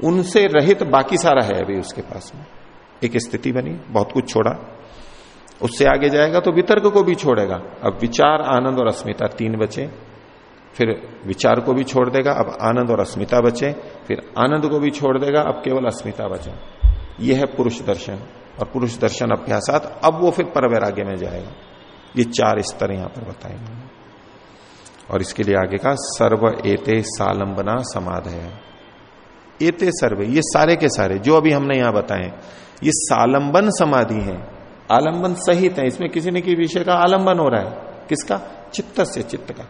उनसे रहित बाकी सारा है अभी उसके पास में। एक स्थिति बनी, बहुत कुछ छोड़ा। उससे आगे जाएगा तो वितर्क को भी छोड़ेगा। अब विचार, आनंद और अस्मिता तीन बचे, फिर विचार को भी छोड़ देगा, अब आनंद और अस्मिता बचे, फिर आनंद को भी छोड़ देगा, अब केवल अस्मिता बचे। यह है पुरुष दर्शन। और पुरुष दर्शन अभ्यासात, अब वो फिर पर वैराग्य में जाएगा। ये चार स्तर यहाँ पर बताएँगे और इसके लिए आगे का सर्व एते सालंबना समाधय। एते सर्वे, ये सारे के सारे, जो अभी हमने यहाँ बताए, ये सालंबन समाधि है। आलंबन सहित है। इसमें किसी न किसी विषय का आलंबन हो रहा है। किसका? चित्त से, चित्त का।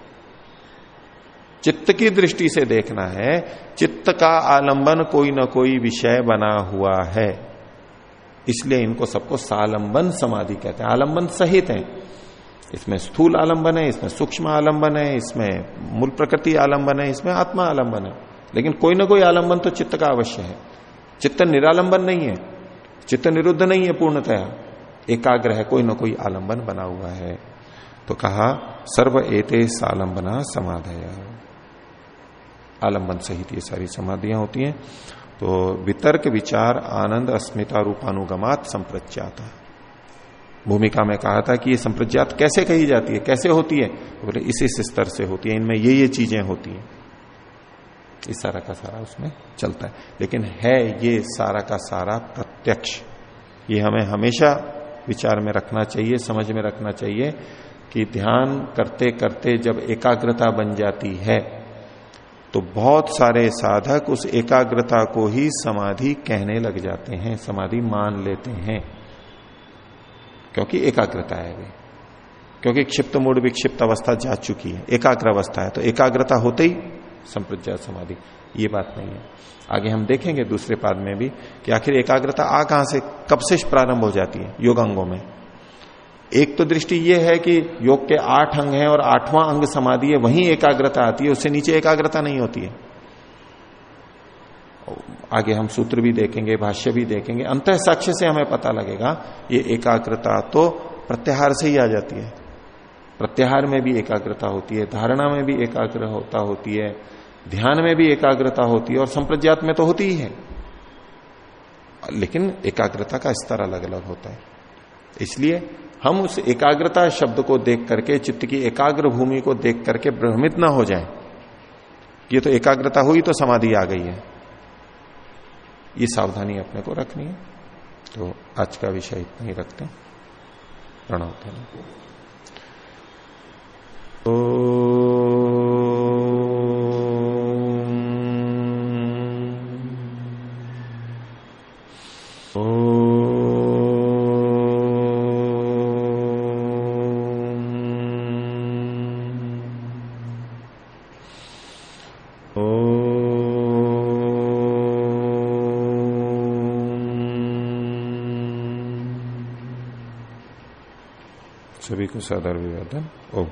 चित्त की दृष्टि से देखना है, चित्त का आलंबन कोई ना कोई विषय बना हुआ है। इसलिए इनको सबको सालंबन समाधि कहते हैं। आलंबन सहित है। इसमें स्थूल आलंबन है, इसमें सूक्ष्म आलंबन है, इसमें मूल प्रकृति आलंबन है, इसमें आत्मा आलंबन है। लेकिन कोई ना कोई आलंबन तो चित्त का अवश्य है। चित्त निरालंबन नहीं है। चित्त निरुद्ध नहीं है पूर्णतया। एकाग्र है, कोई ना कोई आलंबन बना हुआ है। तो कहा, सर्व एते सालंबना समाधय। आलंबन सहित ये सारी समाधियाँ होती हैं। तो वितर्क विचार आनंद अस्मिता रूपानुगमात संप्रज्ञात। भूमिका में कहा था कि ये संप्रज्ञात कैसे कही जाती है? कैसे होती है? तो बोले, इस इस स्तर से होती है। इनमें ये ये चीज़ें होती हैं। ये सारा का सारा उसमें चलता है। लेकिन है ये सारा का सारा प्रत्यक्ष। ये हमें हमेशा विचार में रखना चाहिए, समझ में रखना चाहिए कि ध्यान करते करते जब एकाग्रता बन जाती है तो बहुत सारे साधक उस एकाग्रता को ही समाधि कहने लग जाते हैं, समाधि मान लेते हैं। क्योंकि एकाग्रता है वे। क्योंकि क्षिप्त मूड विक्षिप्त अवस्था जा चुकी है, एकाग्र अवस्था है तो एकाग्रता होते ही संप्रज्ञा समाधि, ये बात नहीं है। आगे हम देखेंगे दूसरे पाद में भी कि आखिर एकाग्रता आ कहाँ से, कब से प्रारंभ हो जाती है योग अंगों में? एक तो दृष्टि यह है कि योग के आठ अंग हैं और आठवां अंग समाधि है, वहीं एकाग्रता आती है, उससे नीचे एकाग्रता नहीं होती है। आगे हम सूत्र भी देखेंगे, भाष्य भी देखेंगे। अंत साक्ष्य से हमें पता लगेगा, ये एकाग्रता तो प्रत्याहार से ही आ जाती है। प्रत्याहार में भी एकाग्रता होती है, धारणा में भी एकाग्र होता होती है, ध्यान में भी एकाग्रता होती है और संप्रज्ञात में तो होती ही है। लेकिन एकाग्रता का स्तर अलग अलग होता है। इसलिए हम उस एकाग्रता शब्द को देख करके, चित्त की एकाग्र भूमि को देख करके भ्रमित ना हो जाए। ये तो एकाग्रता हुई तो समाधि आ गई है। ये सावधानी अपने को रखनी है। तो आज का विषय इतना ही रखते हैं। प्रणव तो सादर विवाद ओम